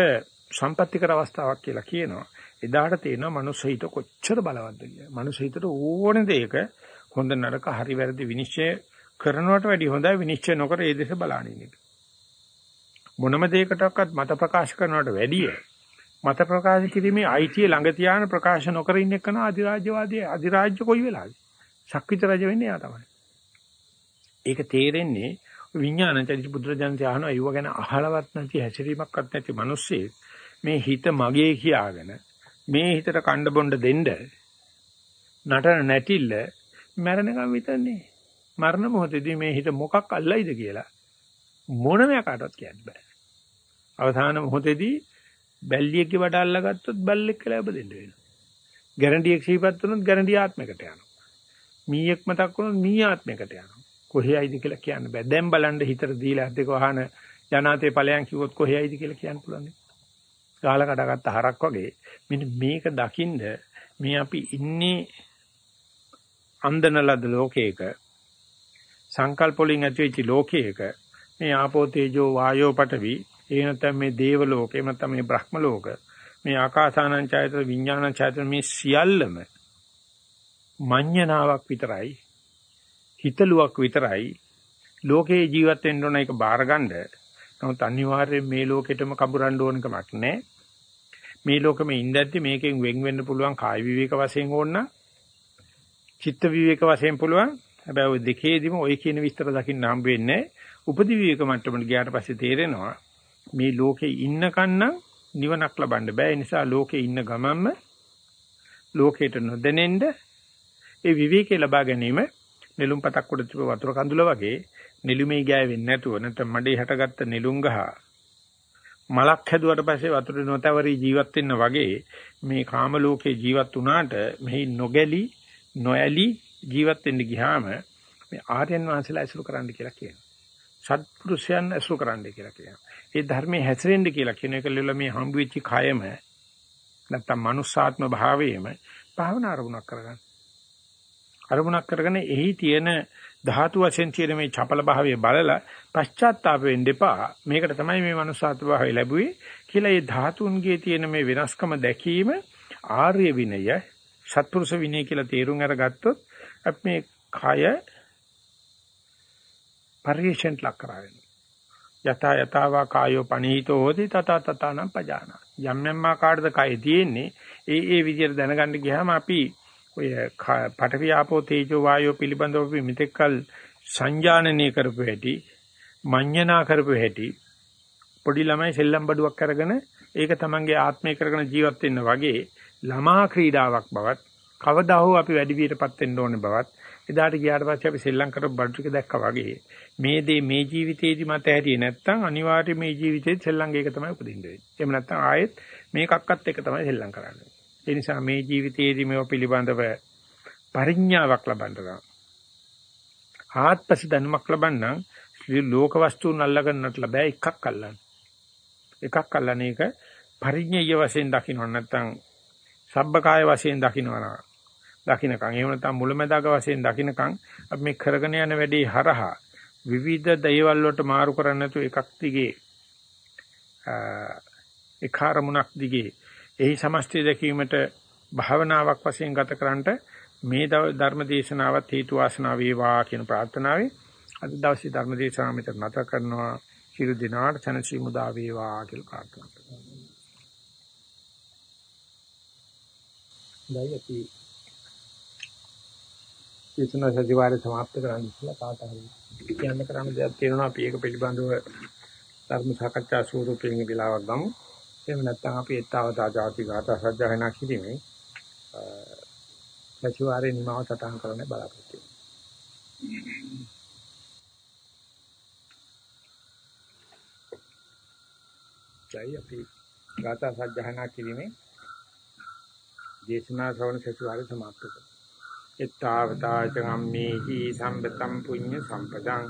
සම්පත්‍තිකර අවස්ථාවක් කියලා කියනවා. එදාට තේනවා මනුස්ස හිත කොච්චර බලවත්ද කියලා. මනුස්ස හිතට ඕනේ දෙයක හොඳ නරක හරි වැරදි විනිශ්චය කරනවට වැඩිය හොඳයි විනිශ්චය නොකර ඒ දෙස බලනින් එක. මොනම දෙයකටවත් මත ප්‍රකාශ කරනවට වැඩිය මත ප්‍රකාශ කිරීමේ අයිතිය ළඟ තියාන ප්‍රකාශ නොකර ඉන්න එක නා අධිරාජ්‍යවාදී අධිරාජ්‍ය කොයි වෙලාවද? ශක්විත රජ වෙන්නේ යා තමයි. ඒක තේරෙන්නේ විඥාන චරිත බුදුරජාණන් අහනවා ඒව ගැන අහලවත් නැති හැසිරීමක්වත් නැති මිනිස්සේ මේ හිත මගේ කියාගෙන මේ හිතට කණ්ඩ බොණ්ඩ දෙන්න නටන නැටිල්ල මැරෙනකම් විතරනේ. මරණ මොහොතේදී මේ හිත මොකක් අල්ලයිද කියලා මොනම යකටවත් කියන්න බෑ. අවසාන මොහොතේදී බැල්ලියෙක්ගේ වඩ අල්ලගත්තොත් බල්ලෙක් කියලා උපදින්න වෙනවා. ගැරන්ටියක් සීපත් වුණොත් ගැරන්ටි ආත්මයකට යනවා. මීයක් මතක් වුණොත් මී ආත්මයකට යනවා. කොහේයිද කියලා කියන්න බෑ. දැන් බලන්න හිතට දීලා අද්දක වහන ජනාතේ ඵලයන් කිව්වොත් කොහේයිද කියලා කියන්න පුළුවන්. ගාල කඩගත්ත හරක් වගේ මෙන්න මේක දකින්ද මේ අපි ඉන්නේ අන්දන ලද ලෝකයක සංකල්ප වලින් ඇතිවෙච්ච ලෝකයක මේ ආපෝ තේජෝ වායෝ පඨවි ඒ නැත්නම් මේ දේව ලෝකේ නැත්නම් මේ බ්‍රහ්ම ලෝක මේ ආකාසානං ඡායතන විඥානං ඡායතන මේ සියල්ලම මඤ්ඤණාවක් විතරයි හිතලුවක් විතරයි ලෝකේ ජීවත් වෙන්න ඕන එක බාරගන්න නමුත් අනිවාර්යයෙන් මේ ලෝකෙටම කබරන්න ඕන කමක් නැහැ මේ ලෝකෙම ඉඳද්දි මේකෙන් වෙන් වෙන්න පුළුවන් කාය විවේක වශයෙන් ඕන නම් චිත්ත විවේක වශයෙන් පුළුවන්. හැබැයි ওই දෙකේදීම ওই කියන විස්තර දකින්න හම්බ වෙන්නේ උපදි විවේක මට්ටමට ගියාට පස්සේ තේරෙනවා මේ ලෝකේ ඉන්නකන් නිවනක් ලබන්න බෑ. ඒ නිසා ලෝකේ ඉන්න ගමන්ම ලෝකයට නොදැනෙන්න ඒ විවේකේ ලබා ගැනීම නෙළුම් පතක් උඩ තිබ්බ වතුර කඳුල වගේ නෙළුමේ ගෑවෙන්නේ නැතුව නැත්නම් මඩේ හැටගත්ත නෙළුම් ගහ මලක් හැදුවට පස්සේ වතුරේ නොතවරි ජීවත් වෙන්න වගේ මේ කාම ලෝකේ ජීවත් වුණාට මෙහි නොගැලී නොඇලි ජීවත් වෙන්න ගියාම මේ ආර්යයන් වහන්සේලා ඇසුරු කරන්න කියලා කියනවා. සත්පුරුෂයන් ඇසුරු කරන්න කියලා කියනවා. ඒ ධර්මයේ හැසිරෙන්න කියලා කියන එක ලෙල මේ හම්බ වෙච්ච කයම නැත්තම් මනුස්සාත්ම භාවයේම භාවනා අරමුණක් කරගන්න. අරමුණක් කරගෙන එහි තියෙන ධාතු වශයෙන් තියෙන මේ චපල භාවයේ බලලා පශ්චාත්තාප වෙන්න එපා. මේකට තමයි මේ මනුස්සාත්ම භාවය ලැබුවේ කියලා මේ ධාතුන්ගේ තියෙන මේ වෙනස්කම දැකීම ආර්ය විනය සත්පුරුෂ විනය කියලා තේරුම් අරගත්තොත් අපි මේ කය පරිේශෙන් ලක් කරගෙන යත යතවා කායෝ පනීතෝ හෝති තත තතනම් පජාන යම් යම් ආකාරද කය තියෙන්නේ ඒ ඒ විදිහට දැනගන්න ගියාම අපි ඔය පඨවි ආපෝ තේජෝ වායෝ පිළිබඳව අපි මෙතෙක්කල් සංජානනීය කරපු හැටි මඤ්ඤණා කරපු හැටි පොඩි ළමයි සෙල්ලම් බඩුවක් අරගෙන ඒක තමන්ගේ ආත්මය කරගෙන ජීවත් වෙන්න වගේ ළමා ක්‍රීඩාවක් බවත් කවදා හෝ අපි වැඩි වියටපත් වෙන්න ඕනේ බවත් එදාට ගියාට පස්සේ අපි සෙල්ලම් කරපු බඩු ටික දැක්කා වගේ මේ දේ මේ ජීවිතේදී මත හැටියේ නැත්තම් අනිවාර්යයෙන් මේ ජීවිතේ සෙල්ලම් ගේක තමයි උපදින්න වෙන්නේ. එහෙම නැත්තම් ආයෙත් මේකක්වත් එක තමයි සෙල්ලම් කරන්නේ. ඒ නිසා මේ ජීවිතයේදී මේව පිළිබඳව පරිඥාවක් ලබන්න නම් ආත්පස දැනුමක් ලබන්න ලෝක වස්තුන් අල්ලගන්නට ලැබෑ එකක් අල්ලන්න. එකක් අල්ලන එක පරිඥය වශයෙන් දකින්න නැත්නම් සබ්බකාය වශයෙන් දකින්නවා දකින්නකම් එහෙම නැත්නම් මුලැමැදාක වශයෙන් දකින්නකම් අපි මේ කරගෙන යන වැඩේ හරහා විවිධ දේවල් වලට මාරු කරන්නේ නැතුව එකක් දිගේ ඒකාරමුණක් දිගේ එහි සමස්තය දැකීමට භාවනාවක් වශයෙන් ගත කරන්නට මේ ධර්ම දේශනාවත් හේතු වාසනා වේවා කියන ප්‍රාර්ථනාවයි අද දවසේ ධර්ම දේශනාව මෙතන නැත කරනවා සියලු දිනාට සනසි මුදා වේවා කියලා ප්‍රාර්ථනා කරනවා. විසුණු සතිවාරය સમાપ્ત කරන්න ඉස්සලා කාට හරි කියන්න කරන්න දෙයක් තියෙනවා අපි ඒක පිළිබඳව ධර්ම සාකච්ඡා ස්වරූපයෙන් වෙලාවක් ගමු. එහෙම නැත්නම් අපි ඒතාවතා ಜಾති ගාථා සජ්ජායනා කිරීමේ සතිවාරේ නිමාව සටහන් කරන්න බලාපොරොත්තු වෙනවා. ජයි අපි ගාථා සජ්ජායනා කිරීමේ දේශනා ශ්‍රවණ සතිවාරය સમાપ્ત කරමු. එත්තාවතා ච ගම්මේහි සම්බතම් පුඤ්ඤ සම්පදං.